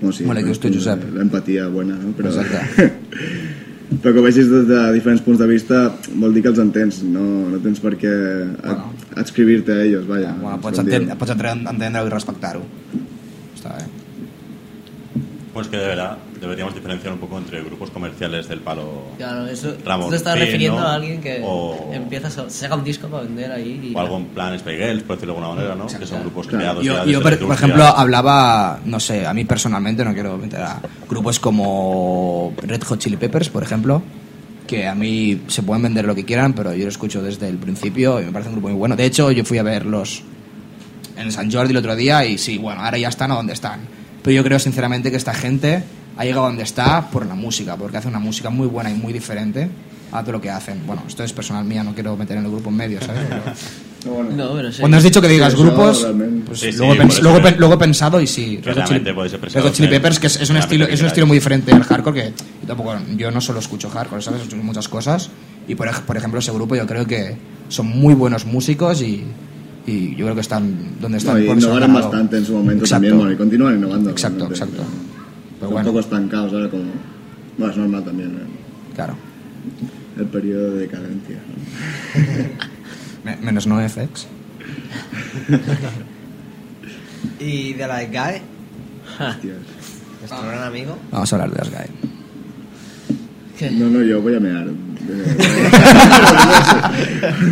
No, sí, Bueno, què dius tu, Josep? L'empatia buena, no? Però, Exacte. però que ho vegis des de diferents punts de vista vol dir que els entens, no, no tens per què Bueno. ad- adscribir-te a ells, vaja. Bueno, pots, entendre, pots entendre, entendre i respectar-ho. Està bé. Pues que de verdad deberíamos diferenciar un poco entre grupos comerciales del palo Claro, eso Ramón tú te estás Fino, refiriendo a alguien que o- empieza, a- saca un disco para vender ahí y o algo en plan Spiegel, por decirlo de alguna manera, ¿no? Que son grupos Claro. creados Yo, ya yo, por, por ejemplo, hablaba, no sé, a mí personalmente no quiero meter a grupos como Red Hot Chili Peppers, por ejemplo, que a mí se pueden vender lo que quieran, pero yo lo escucho desde el principio y me parece un grupo muy bueno. De hecho, yo fui a verlos en San Jordi el otro día y sí, bueno, ahora ya están a donde están. Pero yo creo sinceramente que esta gente ha llegado a donde está por la música, porque hace una música muy buena y muy diferente a todo lo que hacen. Bueno, esto es personal mía, no quiero meter en el grupo en medio, ¿sabes? Pero- No, bueno. No, pero sí. cuando has dicho que digas grupos, pues Sí, sí, luego, he pens- luego, pen- luego he pensado y sí. Red Hot realmente Chili- Chili Peppers, que es, es un estilo, es un estilo muy diferente al hardcore, que yo tampoco, yo no solo escucho hardcore, ¿sabes? Escucho muchas cosas. Y por, ej- por ejemplo, ese grupo yo creo que son muy buenos músicos y, y yo creo que están donde están. No, y innovaron bastante en su momento Exacto. también, bueno, y continúan innovando. Exacto, exacto. Pero Pero un poco estancados ahora como... Bueno, es normal también, ¿eh? claro. El periodo de decadencia. ¿no? Me- menos no FX. Y de la Guy, Hostias. nuestro gran amigo. Vamos a hablar de las GAE. ¿Qué? No, no, yo voy a mear. No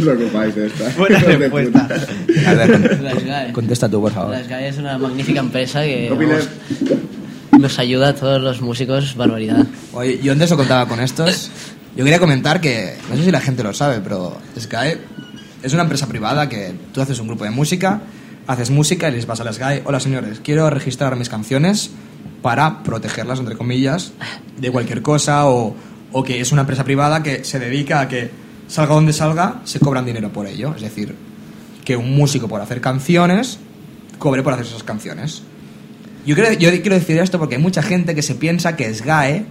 os ocupáis de esta. Buena respuesta. puta. A ver, Las GAE. contesta tú, por favor. Las GAE es una magnífica empresa que vamos, nos ayuda a todos los músicos, barbaridad. Oye, yo antes lo contaba con estos. Yo quería comentar que, no sé si la gente lo sabe, pero Sky es una empresa privada que tú haces un grupo de música, haces música y les vas a la Sky, hola señores, quiero registrar mis canciones para protegerlas, entre comillas, de cualquier cosa o, o que es una empresa privada que se dedica a que salga donde salga, se cobran dinero por ello. Es decir, que un músico por hacer canciones cobre por hacer esas canciones. Yo, creo, yo quiero decir esto porque hay mucha gente que se piensa que SGAE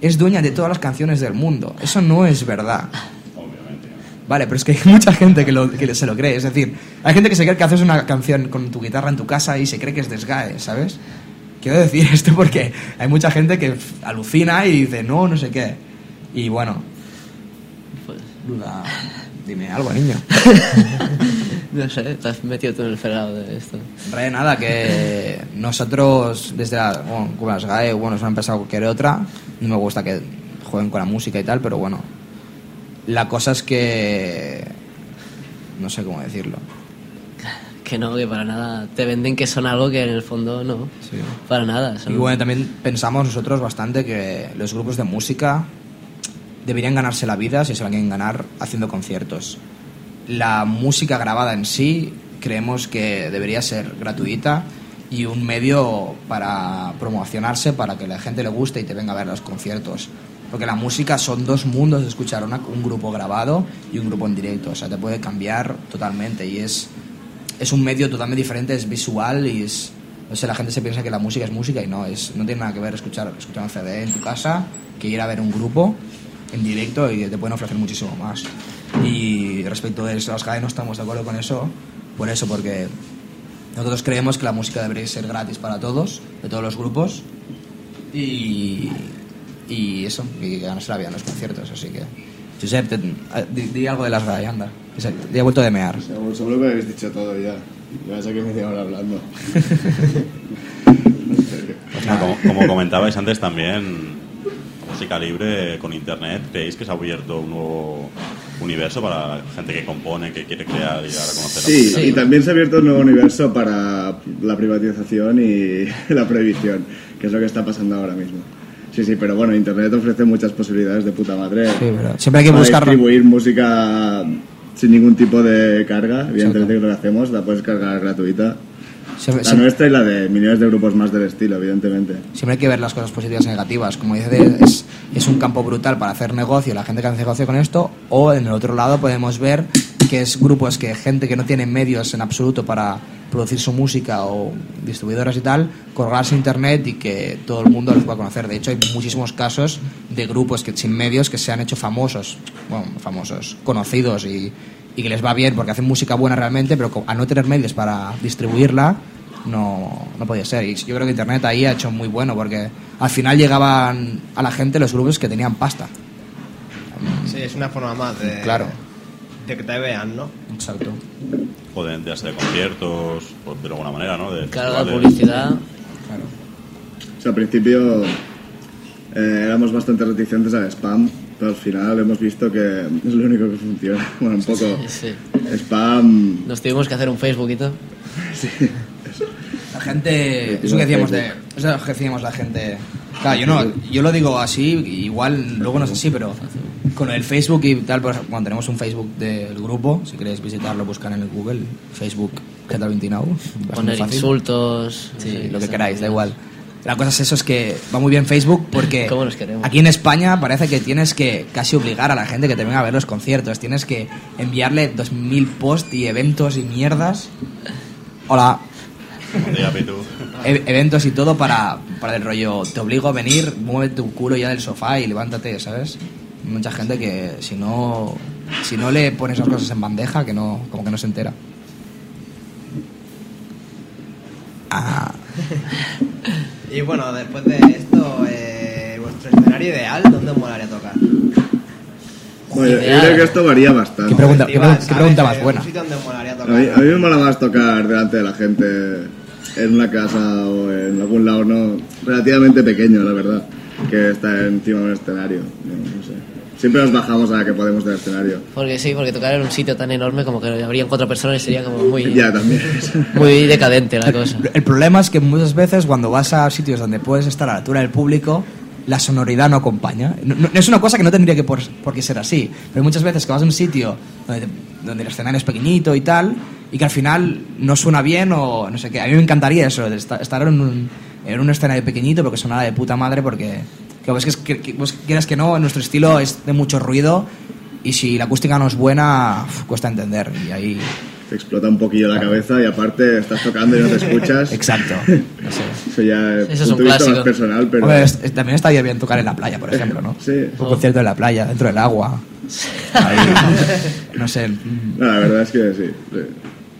es dueña de todas las canciones del mundo. Eso no es verdad. Vale, pero es que hay mucha gente que, lo- que se lo cree. Es decir, hay gente que se cree que haces una canción con tu guitarra en tu casa y se cree que es de SGAE, ¿sabes? Quiero decir esto porque hay mucha gente que alucina y dice, no, no sé qué. Y bueno, Pues, duda, dime algo, niño. no sé, te has metido tú en el fregado de esto. Re, nada, que nosotros desde la, bueno, como las GAE, bueno, es una empresa cualquier otra, no me gusta que jueguen con la música y tal, pero bueno, La cosa es que... No sé cómo decirlo. Que no, que para nada. Te venden que son algo que en el fondo no. Sí. Para nada. son- Y bueno, también pensamos nosotros bastante que los grupos de música deberían ganarse la vida si se la quieren ganar haciendo conciertos. La música grabada en sí creemos que debería ser gratuita y un medio para promocionarse, para que la gente le guste y te venga a ver los conciertos. Porque la música son dos mundos escuchar una- un grupo grabado y un grupo en directo. O sea, te puede cambiar totalmente y es, es un medio totalmente diferente, es visual y es... No sé, la gente se piensa que la música es música y no, es, no tiene nada que ver escuchar, escuchar un CD en tu casa que ir a ver un grupo en directo y te pueden ofrecer muchísimo más. Respecto de los GAE no estamos de acuerdo con eso, por eso, porque nosotros creemos que la música debería ser gratis para todos, de todos los grupos, y, y eso, y ganarse la vida en los conciertos, así que... Josep, te- eh, di, di algo de las GAE, anda. Te he vuelto de mear. Seguro, seguro que habéis dicho todo ya. Ya sé que me ahora hablando. Bueno, como, como comentabais antes también, música libre con internet, ¿creéis que se ha abierto un nuevo universo para gente que compone, que quiere crear y dar a conocer la Sí, y también se ha abierto un nuevo universo para la privatización y la prohibición, que es lo que está pasando ahora mismo. Sí, sí, pero bueno, Internet ofrece muchas posibilidades de puta madre. Sí, pero siempre hay que para buscar- distribuir música sin ningún tipo de carga. Evidentemente que lo hacemos, la puedes cargar gratuita. Siempre- La siempre- nuestra y la de millones de grupos más del estilo, evidentemente. Siempre hay que ver las cosas positivas y negativas. Como dice, es, es un campo brutal para hacer negocio, la gente que hace negocio con esto, o en el otro lado podemos ver que es grupos que gente que no tiene medios en absoluto para producir su música o distribuidoras y tal, colgarse internet y que todo el mundo los pueda conocer. De hecho, hay muchísimos casos de grupos que sin medios que se han hecho famosos, bueno, famosos, conocidos y, y que les va bien porque hacen música buena realmente, pero al no tener medios para distribuirla, no, no podía ser. Y yo creo que Internet ahí ha hecho muy bueno porque al final llegaban a la gente los grupos que tenían pasta. Sí, es una forma más de, Claro. de que te vean, ¿no? Exacto. O de de conciertos, por decirlo de alguna manera, ¿no? De Claro, la publicidad. Claro. O sea, al principio eh, éramos bastante reticentes al spam, pero al final hemos visto que es lo único que funciona. Bueno, un poco Sí. spam. Nos tuvimos que hacer un Facebook y todo. La gente, eso que decíamos de, eso que decíamos la gente, claro, yo no, yo lo digo así, igual luego no es así, pero con el Facebook y tal, pues, bueno, tenemos un Facebook del grupo, si queréis visitarlo, buscan en el Google, Facebook Geta 29, bastante Poner insultos. Sí, sí, lo que queráis, da igual. La cosa es eso, es que va muy bien Facebook porque ¿Cómo nos queremos? aquí en España parece que tienes que casi obligar a la gente que te venga a ver los conciertos. Tienes que enviarle 2.000 posts y eventos y mierdas. Hola, Buen día, Pitu. e- eventos y todo para, para el rollo. Te obligo a venir, mueve tu culo ya del sofá y levántate, ¿sabes? Mucha gente que si no, si no le pones las cosas en bandeja, que no, como que no se entera. Ah, Y bueno, después de esto, eh, vuestro escenario ideal, ¿dónde os molaría tocar? Bueno, yo- yo creo que esto varía bastante. ¿Qué pregunta, qué pregunta más buena? Os molaría A tocar. mí, a mí me mola más tocar delante de la gente en una casa o en algún lado no relativamente pequeño, la verdad, que está encima de un escenario. No, no sé. Siempre nos bajamos a la que podemos del escenario. Porque sí, porque tocar en un sitio tan enorme como que habrían cuatro personas sería como muy, Ya, también. muy decadente la cosa. El problema es que muchas veces cuando vas a sitios donde puedes estar a la altura del público, la sonoridad no acompaña. No, no- es una cosa que no tendría que por, por qué ser así, pero muchas veces que vas a un sitio donde, donde el escenario es pequeñito y tal, y que al final no suena bien o no sé qué. A mí me encantaría eso, estar en un, en un escenario pequeñito porque sonara de puta madre porque que vos, que, que- vos quieras que no, nuestro estilo es de mucho ruido y si la acústica no es buena, uf, cuesta entender. Y ahí... Te explota un poquillo la cabeza y aparte estás tocando y no te escuchas. Exacto. No sé. Eso ya es Eso es un clásico. más personal, pero... Hombre, es- es- también estaría bien tocar en la playa, por ejemplo, ¿no? Sí. Un concierto en la playa, dentro del agua. Ahí, no sé. No, la verdad es que sí. sí.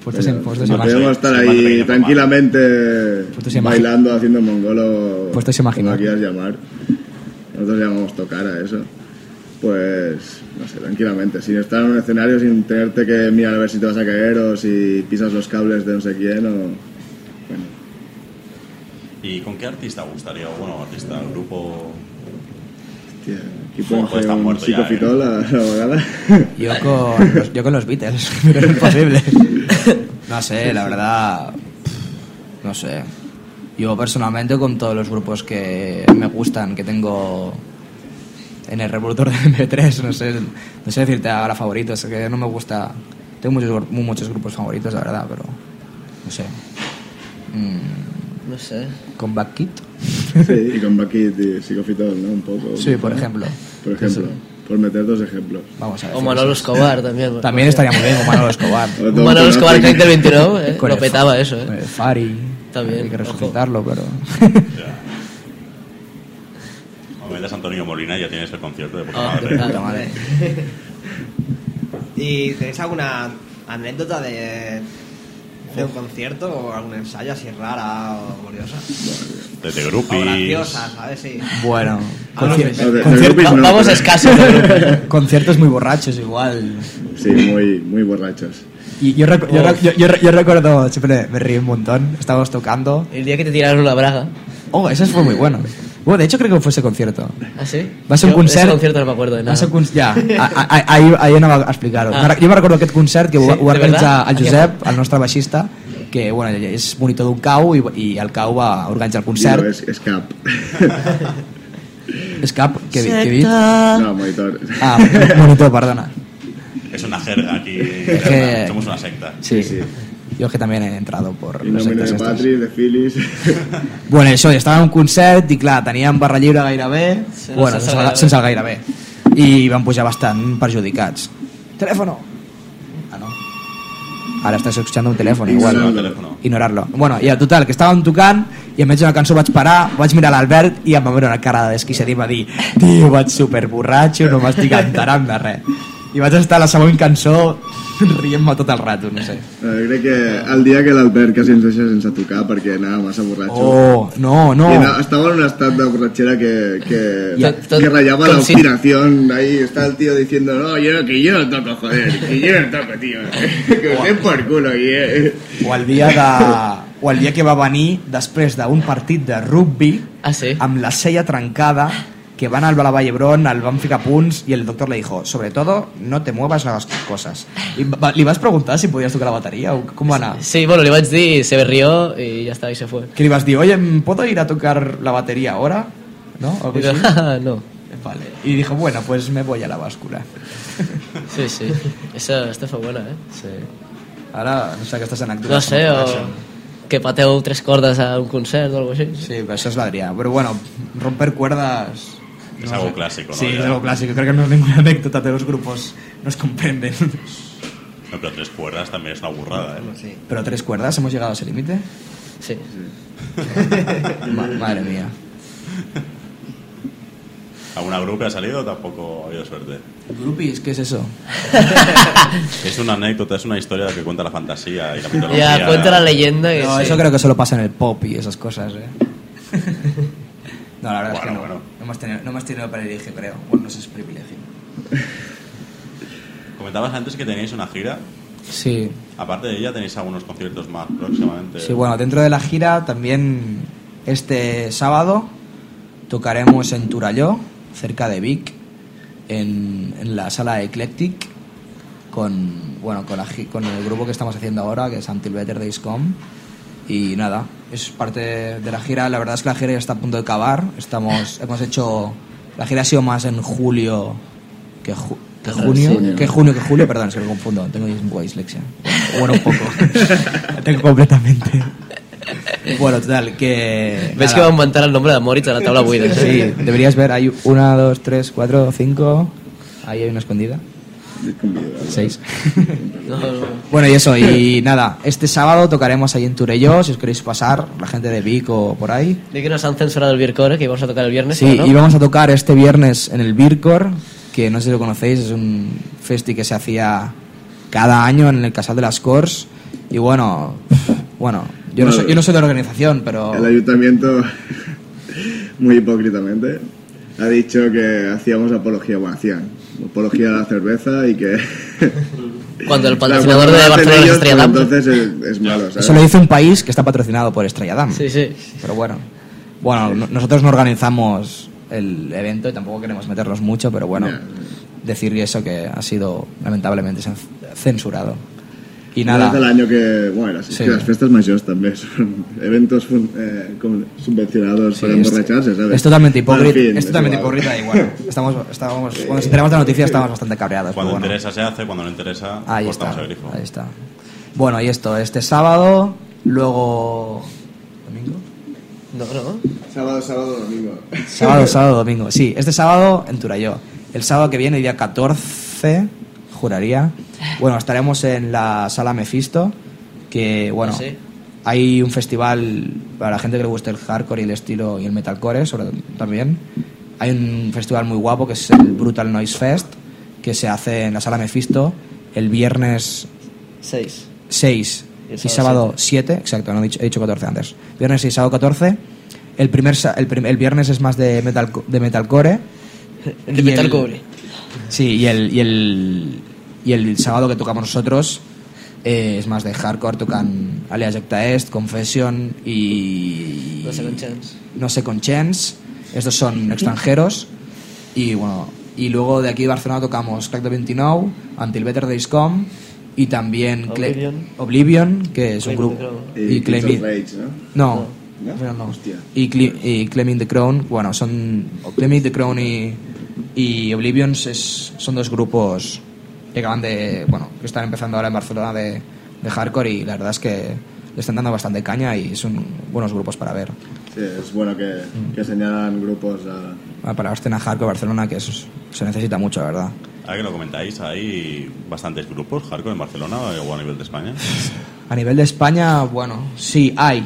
Puestos en- puestos Podríamos imagen. estar ahí tranquilamente bailando, haciendo mongolo, Puestos como quieras llamar. Nosotros llamamos tocar a eso. Pues, no sé, tranquilamente. Sin estar en un escenario, sin tenerte que mirar a ver si te vas a caer o si pisas los cables de no sé quién o... Bueno, ¿Y con qué artista gustaría? Bueno, artista, grupo. Hòstia, aquí podem Ojo, fer està un psicofitol a, a la vegada. Yo con, los, yo con los Beatles, pero es imposible. No sé, la verdad, no sé. Yo personalmente con todos los grupos que me gustan, que tengo en el reproductor de MP3, no sé, no sé decirte ahora favoritos, que no me gusta. Tengo muchos, muchos grupos favoritos, la verdad, pero no sé. Mm, No sé. Combat Kit, Sí, y con Bucket y psicofitol, ¿no? Un poco. sí, por ejemplo. Por ejemplo, por meter dos ejemplos. Vamos a ver. O Manolo Escobar también. También estaría muy bien con Manolo Escobar. Manolo Escobar del 29, eh, Con lo petaba eso, con eh. el Fari. También, Hay que ojo. resucitarlo, pero. O metes a Antonio Molina y ya tienes el concierto de puta Ah, madre. claro. Puta madre. ¿Y tenéis alguna anécdota de, de un concierto o algún ensayo así rara o curiosa? Desde O groupies. graciosa, ¿sabes? Sí. Bueno, Ah, no, concier- No, de- de concierto- groupies no, Vamos pero- escasos conciertos muy borrachos igual. Sí, muy, muy borrachos. Y yo, recu- yo, rec- yo, yo re- yo recuerdo, siempre me río un montón, estábamos tocando. El día que te tiraron una braga. Oh, ese fue muy bueno. Bueno, de hecho creo que fue ese concierto. ¿Ah, sí? Va a ser un concert... Ese concierto no me acuerdo de Va nada. ser un concert... Ja, a- a- ahir, ahir anava a explicar-ho. Ah. Ah. Jo me recordo aquest concert que Sí, ho va organitzar el Josep, el nostre baixista, que bueno, és monitor d'un cau i, i el cau va organitzar el concert. Digo, es, es cap. És cap, que, he- que he dit? no, monitor. Ah, monitor, perdona. Es una jerga aquí. que- Somos una secta. Sí, Sí. Yo es que también he entrado por Y los nómina sectes de. Patri, de Phyllis. Bueno, això, estava en un concert i clar, teníem barra lliure gairebé, Sí, bueno, sense sense, el gairebé. sense el gairebé, i van pujar bastant perjudicats. Telèfono! Ah, no. Ara estàs escuchando un telèfon, igual. No, el teléfono. Ignorarlo. Bueno, i total, que estàvem tocant i enmig d'una cançó vaig parar, vaig mirar l'Albert i em va veure una cara de desquiciat i va dir tio, vaig super borratxo, no m'estic enterant de res. I vaig estar a la següent cançó rient-me tot el rato, no sé. Eh, crec que el dia que l'Albert quasi ens deixa sense tocar perquè anava massa borratxo. Oh, no, no. Y era- estaba en un estat de borrachera que, que, Ya, to- que rayaba la obstinación. Ahí está el tío diciendo, no, yo, que yo no toco, joder, que yo no toco, tío. que os den por culo. Y, eh. o el dia de o el dia que va venir després d'un partit de rugby Ah, sí? amb la sella trencada que van al Balaball Hebron, el van ficar punts y el doctor le dijo, sobre todo, no te muevas las cosas. I va, li vas preguntar si podies tocar la bateria o com va anar? Sí, bueno, le a decir, se berrió y ya está, y se fue. Que li vas dir, oye, ¿puedo ir a tocar la batería ahora? ¿No? Algo Y digo, así. "Ah, no. Vale. Y dijo, bueno, pues me voy a la báscula. Sí, sí. Esa, esta fue buena, ¿eh? Sí. Ara, no sé, aquestes anècdotes... No sé, o que pateu tres cordes a un concert o algo así. Sí, pero eso es l'Adrià. Pero bueno, romper cuerdas... Es algo clásico, ¿no? Sí, Ya. es algo clásico. Creo que no es ninguna anécdota de los grupos. Nos comprenden. No, pero tres cuerdas también es una burrada, ¿eh? Sí. Pero tres cuerdas, ¿hemos llegado a ese límite? Sí. Ma- madre mía. ¿Alguna grupo ha salido o tampoco ha habido suerte? Groupies, ¿qué es eso? Es una anécdota, es una historia que cuenta la fantasía y la mitología. Ya, cuenta la leyenda que No, sí. eso creo que solo pasa en el pop y esas cosas, ¿eh? No, la verdad es que Bueno, no. bueno. No hemos tenido, no hemos tenido privilegio, creo. Bueno, no sé si es privilegio. Comentabas antes que teníais una gira. Sí, Aparte de ella, tenéis algunos conciertos más próximamente. Sí, bueno, dentro de la gira también este sábado tocaremos en Turalló, cerca de Vic, en, en la sala Eclectic, con, bueno, con, la gi- con el grupo que estamos haciendo ahora, que es Until Better Days Come. Y nada, es parte de la gira. La verdad es que la gira ya está a punto de acabar. Estamos, hemos hecho. La gira ha sido más en julio que, ju- que junio. Sí, que junio que julio, perdón, es que me confundo. Tengo dislexia. Bueno, un poco. La tengo completamente. Bueno, total, que. ¿Ves nada. que va a aumentar el nombre de Moritz a la tabla buida? Sí, deberías ver, hay una, dos, tres, cuatro, cinco. Ahí hay una escondida. Seis. No, no. Bueno, y eso, y nada, este sábado tocaremos ahí en Turelló, si os queréis pasar, la gente de Vic o por ahí. Di que nos han censurado el Vircore, que íbamos a tocar el viernes. Sí, ¿no? y vamos a tocar este viernes en el Bircor, que no sé si lo conocéis, es un festi que se hacía cada año en el Casal de las Cors. Y bueno, bueno, yo no, Bueno. soy, yo no soy de la organización, pero... El ayuntamiento, muy hipócritamente, ha dicho que hacíamos apología, bueno, hacían apología a la cerveza y que... Cuando el Claro, patrocinador cuando de Barcelona es Estrella pues Damm. Entonces es, es malo, ¿sabes? Eso lo dice un país que está patrocinado por Estrella Damm. Sí, sí. Pero bueno, bueno, no- nosotros no organizamos el evento y tampoco queremos meterlos mucho, pero bueno, Ya. decir eso que ha sido lamentablemente cen- censurado. Y No nada, és l'any que... Bueno, Sí. que les festes majors també són eventos fun- eh, com subvencionados Sí, para es- emborracharse, ¿sabes? Es totalmente Bueno, hipócrita. en fin, es totalmente hipócrita y bueno, estamos, estamos, cuando nos enteramos de la noticia estamos bastante cabreados. Cuando bueno. interesa se hace, cuando no interesa, Ahí cortamos está, el grifo. ahí está. Bueno, y esto, este sábado, luego... ¿Domingo? No, no. Sábado, sábado, domingo. Sábado, sábado, domingo. Sí, este sábado en Turayó. El sábado que viene, día 14, juraría. Bueno, estaremos en la sala Mephisto, que bueno, Ah, sí. hay un festival para la gente que le guste el hardcore y el estilo y el metalcore, sobre también. Hay un festival muy guapo que es el Brutal Noise Fest, que se hace en la sala Mephisto el viernes Seis. 6 Y sábado sábado 7, exacto, no he dicho, he dicho 14 antes. Viernes 6, sábado 14. El, primer, el, prim- el viernes es más de, metal, de metalcore. De Y metal el- cobre. Sí, y el, y el, y el sábado que tocamos nosotros eh, es más de hardcore, tocan Alias Est, Confession y... No sé con chance. No sé con Chance. Estos son extranjeros. Y bueno, y luego de aquí de Barcelona tocamos Crack the 29, Until Better Days Come y también Cle- Oblivion. Oblivion, que es un grupo. the Y, Claim Rage, ¿no? No, ¿No? no. Hostia. Y, Cle- y Claiming the Crown, bueno, son. Claiming the Crown y, y Oblivions es, son dos grupos que acaban de. Bueno, que están empezando ahora en Barcelona de, de hardcore y la verdad es que le están dando bastante caña y son buenos grupos para ver. Sí, es bueno que, que señalan grupos a... Ah, Para la escena hardcore Barcelona, que es- se necesita mucho, la verdad. Ahora que lo comentáis, hay bastantes grupos hardcore en Barcelona o a nivel de España. A nivel de España, bueno, sí, hay.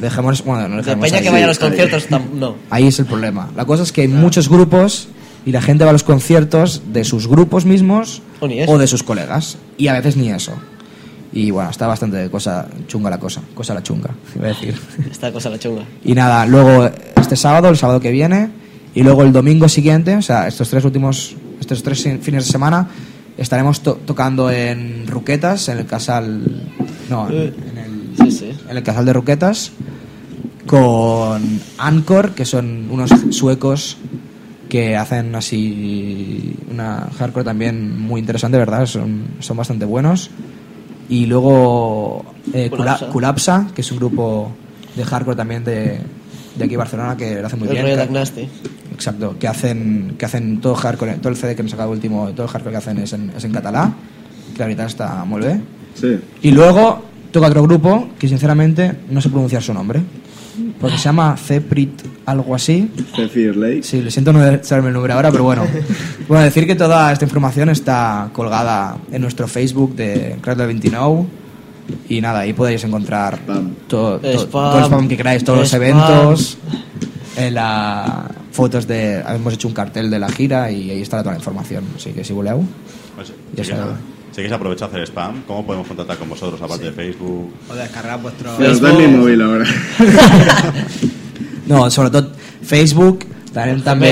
Dejemos. Bueno, no De dejemos ahí. que vaya a los conciertos, no. Ahí es el problema. La cosa es que hay muchos grupos y la gente va a los conciertos de sus grupos mismos O ni eso. o de sus colegas. Y a veces ni eso. Y bueno, está bastante cosa chunga la cosa. Cosa la chunga, iba a decir. Esta cosa la chunga. Y nada, luego este sábado, el sábado que viene, y luego el domingo siguiente, o sea, estos tres últimos, estos tres fin- fines de semana, estaremos to- tocando en Ruquetas, en el casal. No, en, en el, Sí, sí. en el casal de Ruquetas, con Anchor, que son unos suecos que hacen así una hardcore también muy interesante, ¿verdad? Son, son bastante buenos. Y luego eh, Colapsa. Colapsa, que es un grupo de hardcore también de, de aquí de Barcelona que lo hace muy el bien. rollo que-. Exacto, que hacen, que hacen todo hardcore, todo el CD que han sacado último, todo el hardcore que hacen es en, es en catalá, que la verdad está muy bien. Sí. Y luego toca otro grupo que sinceramente no sé pronunciar su nombre, porque se llama Ceprit algo así. Zephyr Lake. Sí, le siento no saberme el nombre ahora, pero bueno. Bueno, decir que toda esta información está colgada en nuestro Facebook de Crack del 29 y nada, ahí podéis encontrar todo, todo, Spam. todo el spam que queráis, todos los Spam. eventos, en la fotos de... Hemos hecho un cartel de la gira y ahí estará toda la información, así que si voleu... Pues, Ya sabe. Si queréis aprovechar a hacer spam, ¿cómo podemos contactar con vosotros aparte de Facebook? O descargar vuestro... Pero os da mi móvil ahora. No, sobretot Facebook, tenim també...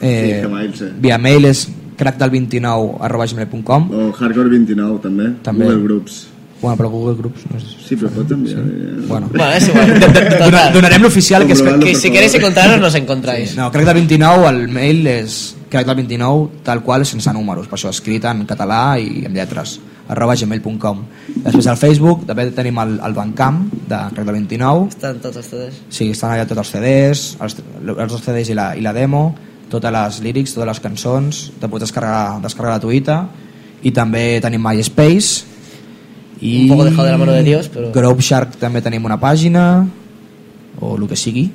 Eh, Sí, Gmail, sí. Via mail és crackdel29 arroba gmail.com O Hardcore29 també. També. Google Groups. Bueno, però Google Groups no sé. Sí, però pot enviar. Bueno, Bueno, es igual. Dona- donarem l'oficial que és... Comprobadlo. Que si queréis encontrarnos, nos encontráis. No, crackdel29, el mail és crackdel29 tal qual sense números, per això escrit en català i en lletres. Arroba gmail.com Després al Facebook també tenim el, el Bandcamp de crackdel29 Están todos ustedes. Sí, estan allà tots els CDs, els, els dos CDs i la, i la demo, totes les lírics, totes les cançons, te pots descarregar, descarregar gratuïta, i també tenim MySpace, i... Un poco dejado de la mano de Dios, pero- Grove Shark també tenim una pàgina, o el que sigui.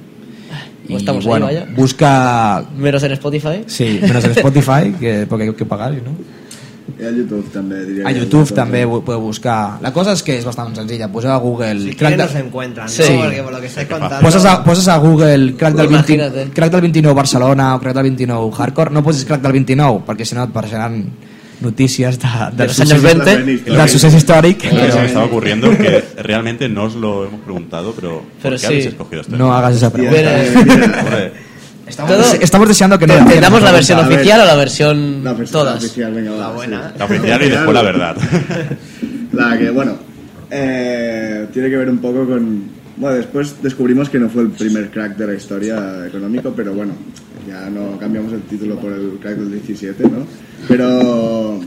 Pues estamos ahí, vaya. busca... Menos en Spotify. Sí, menos en Spotify, que, porque hay que pagar, ¿no? I a YouTube també, diria. A que YouTube és també bastante. podeu buscar. La cosa és que és bastant senzilla. Poseu a Google... Si crack de- nos encuentran, ¿no? Sí. Porque por lo que estáis contando... Poses a, poses a Google crack del, 20, Imagínate. crack del 29 Barcelona o crack del 29 Hardcore, no posis crack del 29 perquè si no et apareixeran notícies de, de, De años 20. del suceso històric Lo que se me estaba ocurriendo que realmente no os lo hemos preguntado, pero ¿por Pero qué sí. habéis escogido este? no hagas esa pregunta estamos, Todo- estamos deseando que no ¿Te damos no la versión ver. oficial o la versión La versión todas? oficial, venga, La sí. buena. la oficial y después la verdad. La que, bueno, eh, tiene que ver un poco con, Bueno, después descubrimos que no fue el primer crack de la historia económico, pero bueno, ya no cambiamos el título por el crack del 17, ¿no? Pero,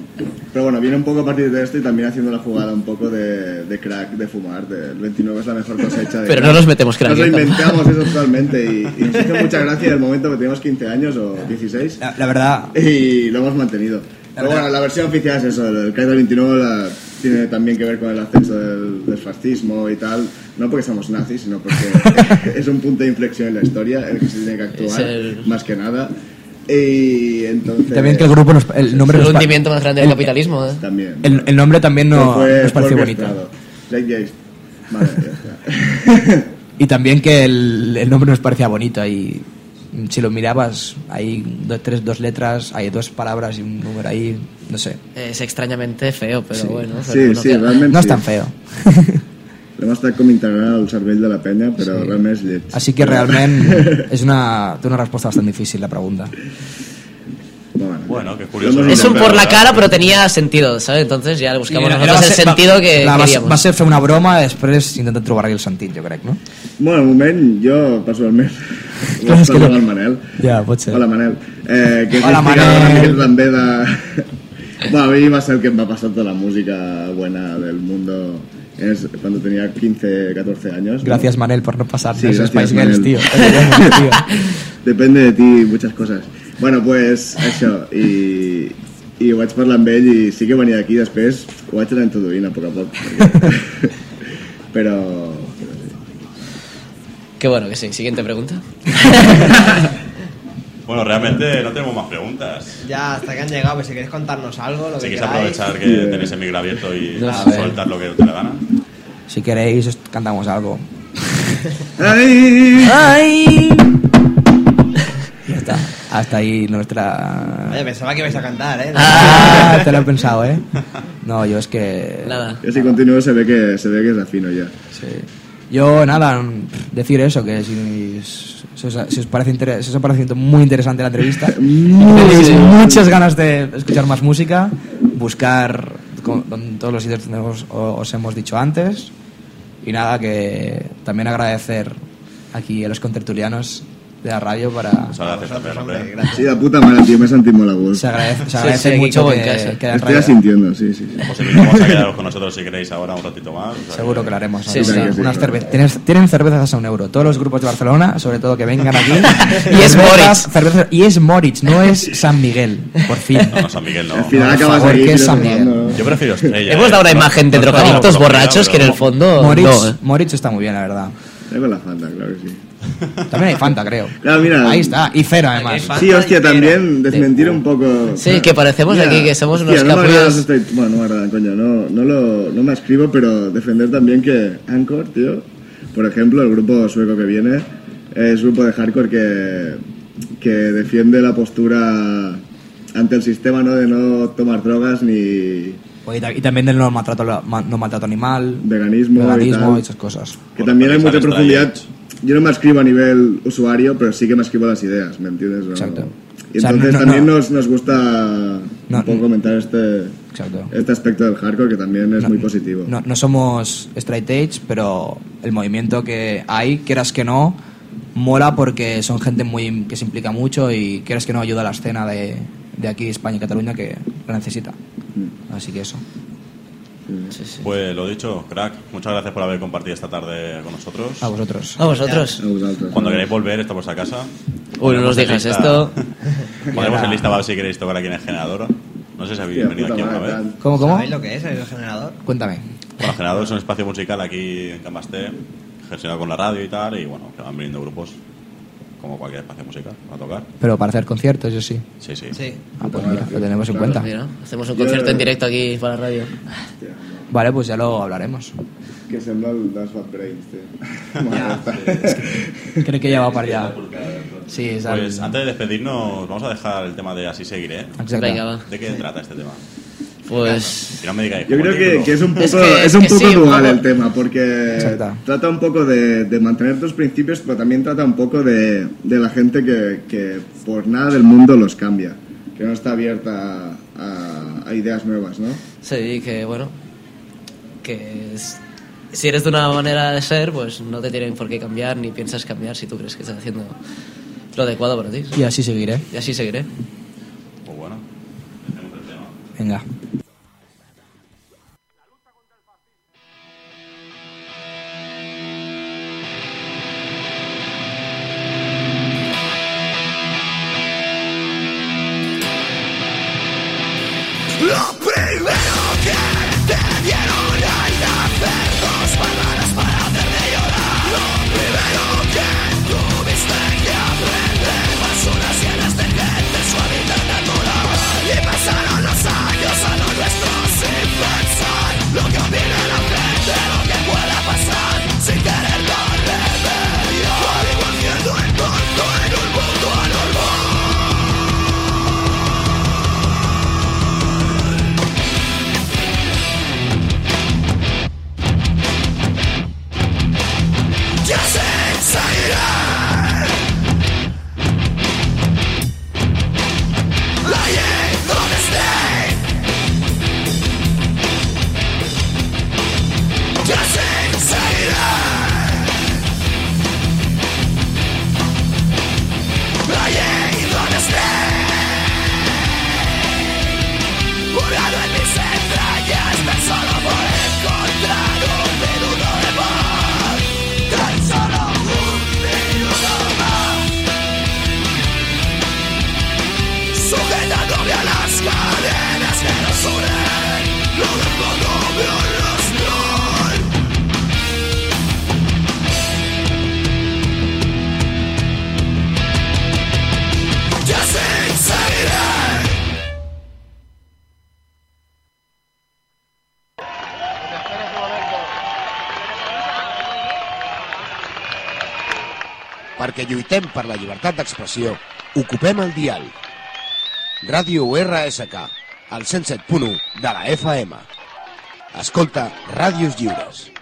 pero bueno, viene un poco a partir de esto y también haciendo la jugada un poco de, de crack, de fumar. De, el 29 es la mejor cosecha. De Pero crack. no nos metemos crack, Nos lo inventamos eso totalmente y, y nos hizo mucha gracia el momento que teníamos 15 años o 16 La, la verdad, y lo hemos mantenido. Pero verdad- bueno, la versión oficial es eso, el crack del 29 la- tiene también que ver con el ascenso del, del fascismo y tal, no porque somos nazis, sino porque es un punto de inflexión en la historia en el que se tiene que actuar, Es el- más que nada. Y entonces... también que el grupo, nos, el nombre el nos pa- hundimiento más grande del capitalismo. ¿eh? También. el, el nombre también no, fue- nos pareció bonito. ya está. Y también que el, el nombre nos parecía bonito. Ahí, si lo mirabas, hay dos, tres, dos letras, hay dos palabras y un número ahí, no sé. Es extrañamente feo, pero bueno. Sí, pero no sí, queda. realmente No es sí. tan feo. L'hem estat com integrant al cervell de la penya, però Sí. realment és lleig. Así que realmente es una, té una respuesta bastante difícil la pregunta. Bueno, Bueno, qué curioso. Es un por la cara, pero tenía sentido, ¿sabes? Entonces ya le buscamos Era- nosotros era- el sentido va- que la, va, queríamos. va ser fer una broma, després intentar trobar-li el sentit, jo crec, no? Bueno, al moment, jo, personalment, Clar, és que no- el Manel. Ja, pot ser. Hola, Manel. Eh, que Hola, Manel. també de... Bueno, a mí va a ser el que me ha pasado toda la música buena del mundo es cuando tenía 15, 14 años. ¿no? Gracias, Manel, por no pasar Sí, gracias, Spice Girls, Manel. tío. Depende de ti muchas cosas. Bueno, pues això, i, i ho vaig parlar amb ell i sí que venia aquí després, ho vaig anar introduint a poc a poc. Perquè... Però... Qué bueno que sí. Siguiente pregunta. Bueno, realmente no tenemos más preguntas. Ya, hasta que han llegado, pues si queréis contarnos algo, lo Si que quieres queráis. aprovechar que tenéis el micro abierto y soltar lo que te dé la gana. Si queréis, os cantamos algo. Ai! ¡Ay! Ya está. Hasta ahí nuestra... Oye, pensaba que ibais a cantar, ¿eh? Ah, te lo he pensado, ¿eh? No, yo es que... Nada. Jo si continuo se ve que, se ve que és afino ja. Sí. Yo, nada, decir eso, que si, si os, si os parece inter- si os ha parecido muy interesante la entrevista, tenéis muchas ganas de escuchar más música, buscar con, con todos los sitios donde os, os hemos dicho antes, y nada, que también agradecer aquí a los contertulianos de la radio para... Muchas gracias también, Hombre, hombre. gracias. Sí, de puta mare, tio, m'he sentit molt a gust. Se agradece, se Sí, agradece sí, aquí mucho que, que la Estoy radio- asintiendo, sí, sí. sí. Os invitamos a quedaros con nosotros si queréis ahora un ratito más. o sea Seguro que- que lo haremos. Sí, Unas- sí. unas cerve- tienes- tienen cervezas a un euro. Todos los grupos de Barcelona, sobre todo que vengan aquí. Y es Moritz. cervezas- y es Moritz, no es San Miguel, por fin. No, no, San Miguel no. Al final acabas favor, ahí ¿qué es San filosofando. Yo prefiero estrella. Hemos eh. dado una No- imagen de no drogadictos borrachos que en el fondo Moritz, no, ¿eh? Moritz está muy bien, la verdad. Traigo la Fanta, claro que sí. También hay Fanta, creo. Claro, mira. Ahí está, y cero además. Fanta Sí, hostia, y cero. también desmentir un poco... Sí, que parecemos aquí que somos unos hostia, no capullos. straight- Bueno, no m'agraden, coño, no, no, lo, no me escribo, pero defender también que Anchor, tío, por ejemplo, el grupo sueco que viene, es un grupo de hardcore que, que defiende la postura ante el sistema, ¿no? De no tomar drogas ni Y, ta- y también del no maltrato, ma- no maltrato animal, veganismo, y veganismo tal. y esas cosas. Que también hay mucha profundidad. Yo no me escribo a nivel usuario, pero sí que me escribo las ideas, ¿me entiendes? No- Exacto. Y O sea, entonces no- no- también no. Nos, nos gusta un poco comentar este, Exacto. este aspecto del hardcore que también es muy positivo. No, no somos straight edge, pero el movimiento que hay, quieras que no, mola porque son gente muy que se implica mucho y quieras que no ayuda a la escena de, de aquí, España y Cataluña, que lo necesita. Mm. Así que eso. Pues lo dicho, crack, muchas gracias por haber compartido esta tarde con nosotros. A vosotros. A vosotros. Cuando queráis volver, estamos a casa. Uy, no nos en digas lista- esto. Ponemos en lista para ver si queréis tocar aquí en el generador. No sé si habéis venido puta aquí alguna madre, vez. ¿Cómo, cómo? ¿Sabéis lo que es el generador? Cuéntame. Bueno, el generador es un espacio musical aquí en Cambasté, gestionado con la radio y tal, y bueno, que van viniendo grupos como cualquier espacio musical a tocar. Pero para hacer conciertos, yo sí. Sí, sí. Sí. Ah, pues mira, lo tenemos en cuenta. Mira, hacemos un concierto en directo aquí para la radio. Vale, pues ya lo hablaremos. que sembla el dels Bad Brains. Madre, Creo que ya va para allá. Sí, Pues antes de despedirnos, vamos a dejar el tema de Así Seguiré. Exacto. Va. ¿De qué trata este tema? Pues. No me yo creo que, que, es un poco, es, que, es un poco sí, dual ¿no? el tema, porque Exacto. trata un poco de, de, mantener tus principios, pero también trata un poco de, de la gente que, por nada del mundo los cambia, que no está abierta a, a, ideas nuevas, ¿no? Sí, que bueno, que es, si eres de una manera de ser, pues no te tienen por qué cambiar ni piensas cambiar si tú crees que estás haciendo lo adecuado para ti. Y así seguiré. Y así seguiré. 应该。and the lluitem per la llibertat d'expressió, ocupem el dial. Ràdio RSK, al 107.1 de la FM. Escolta Ràdios Lliures.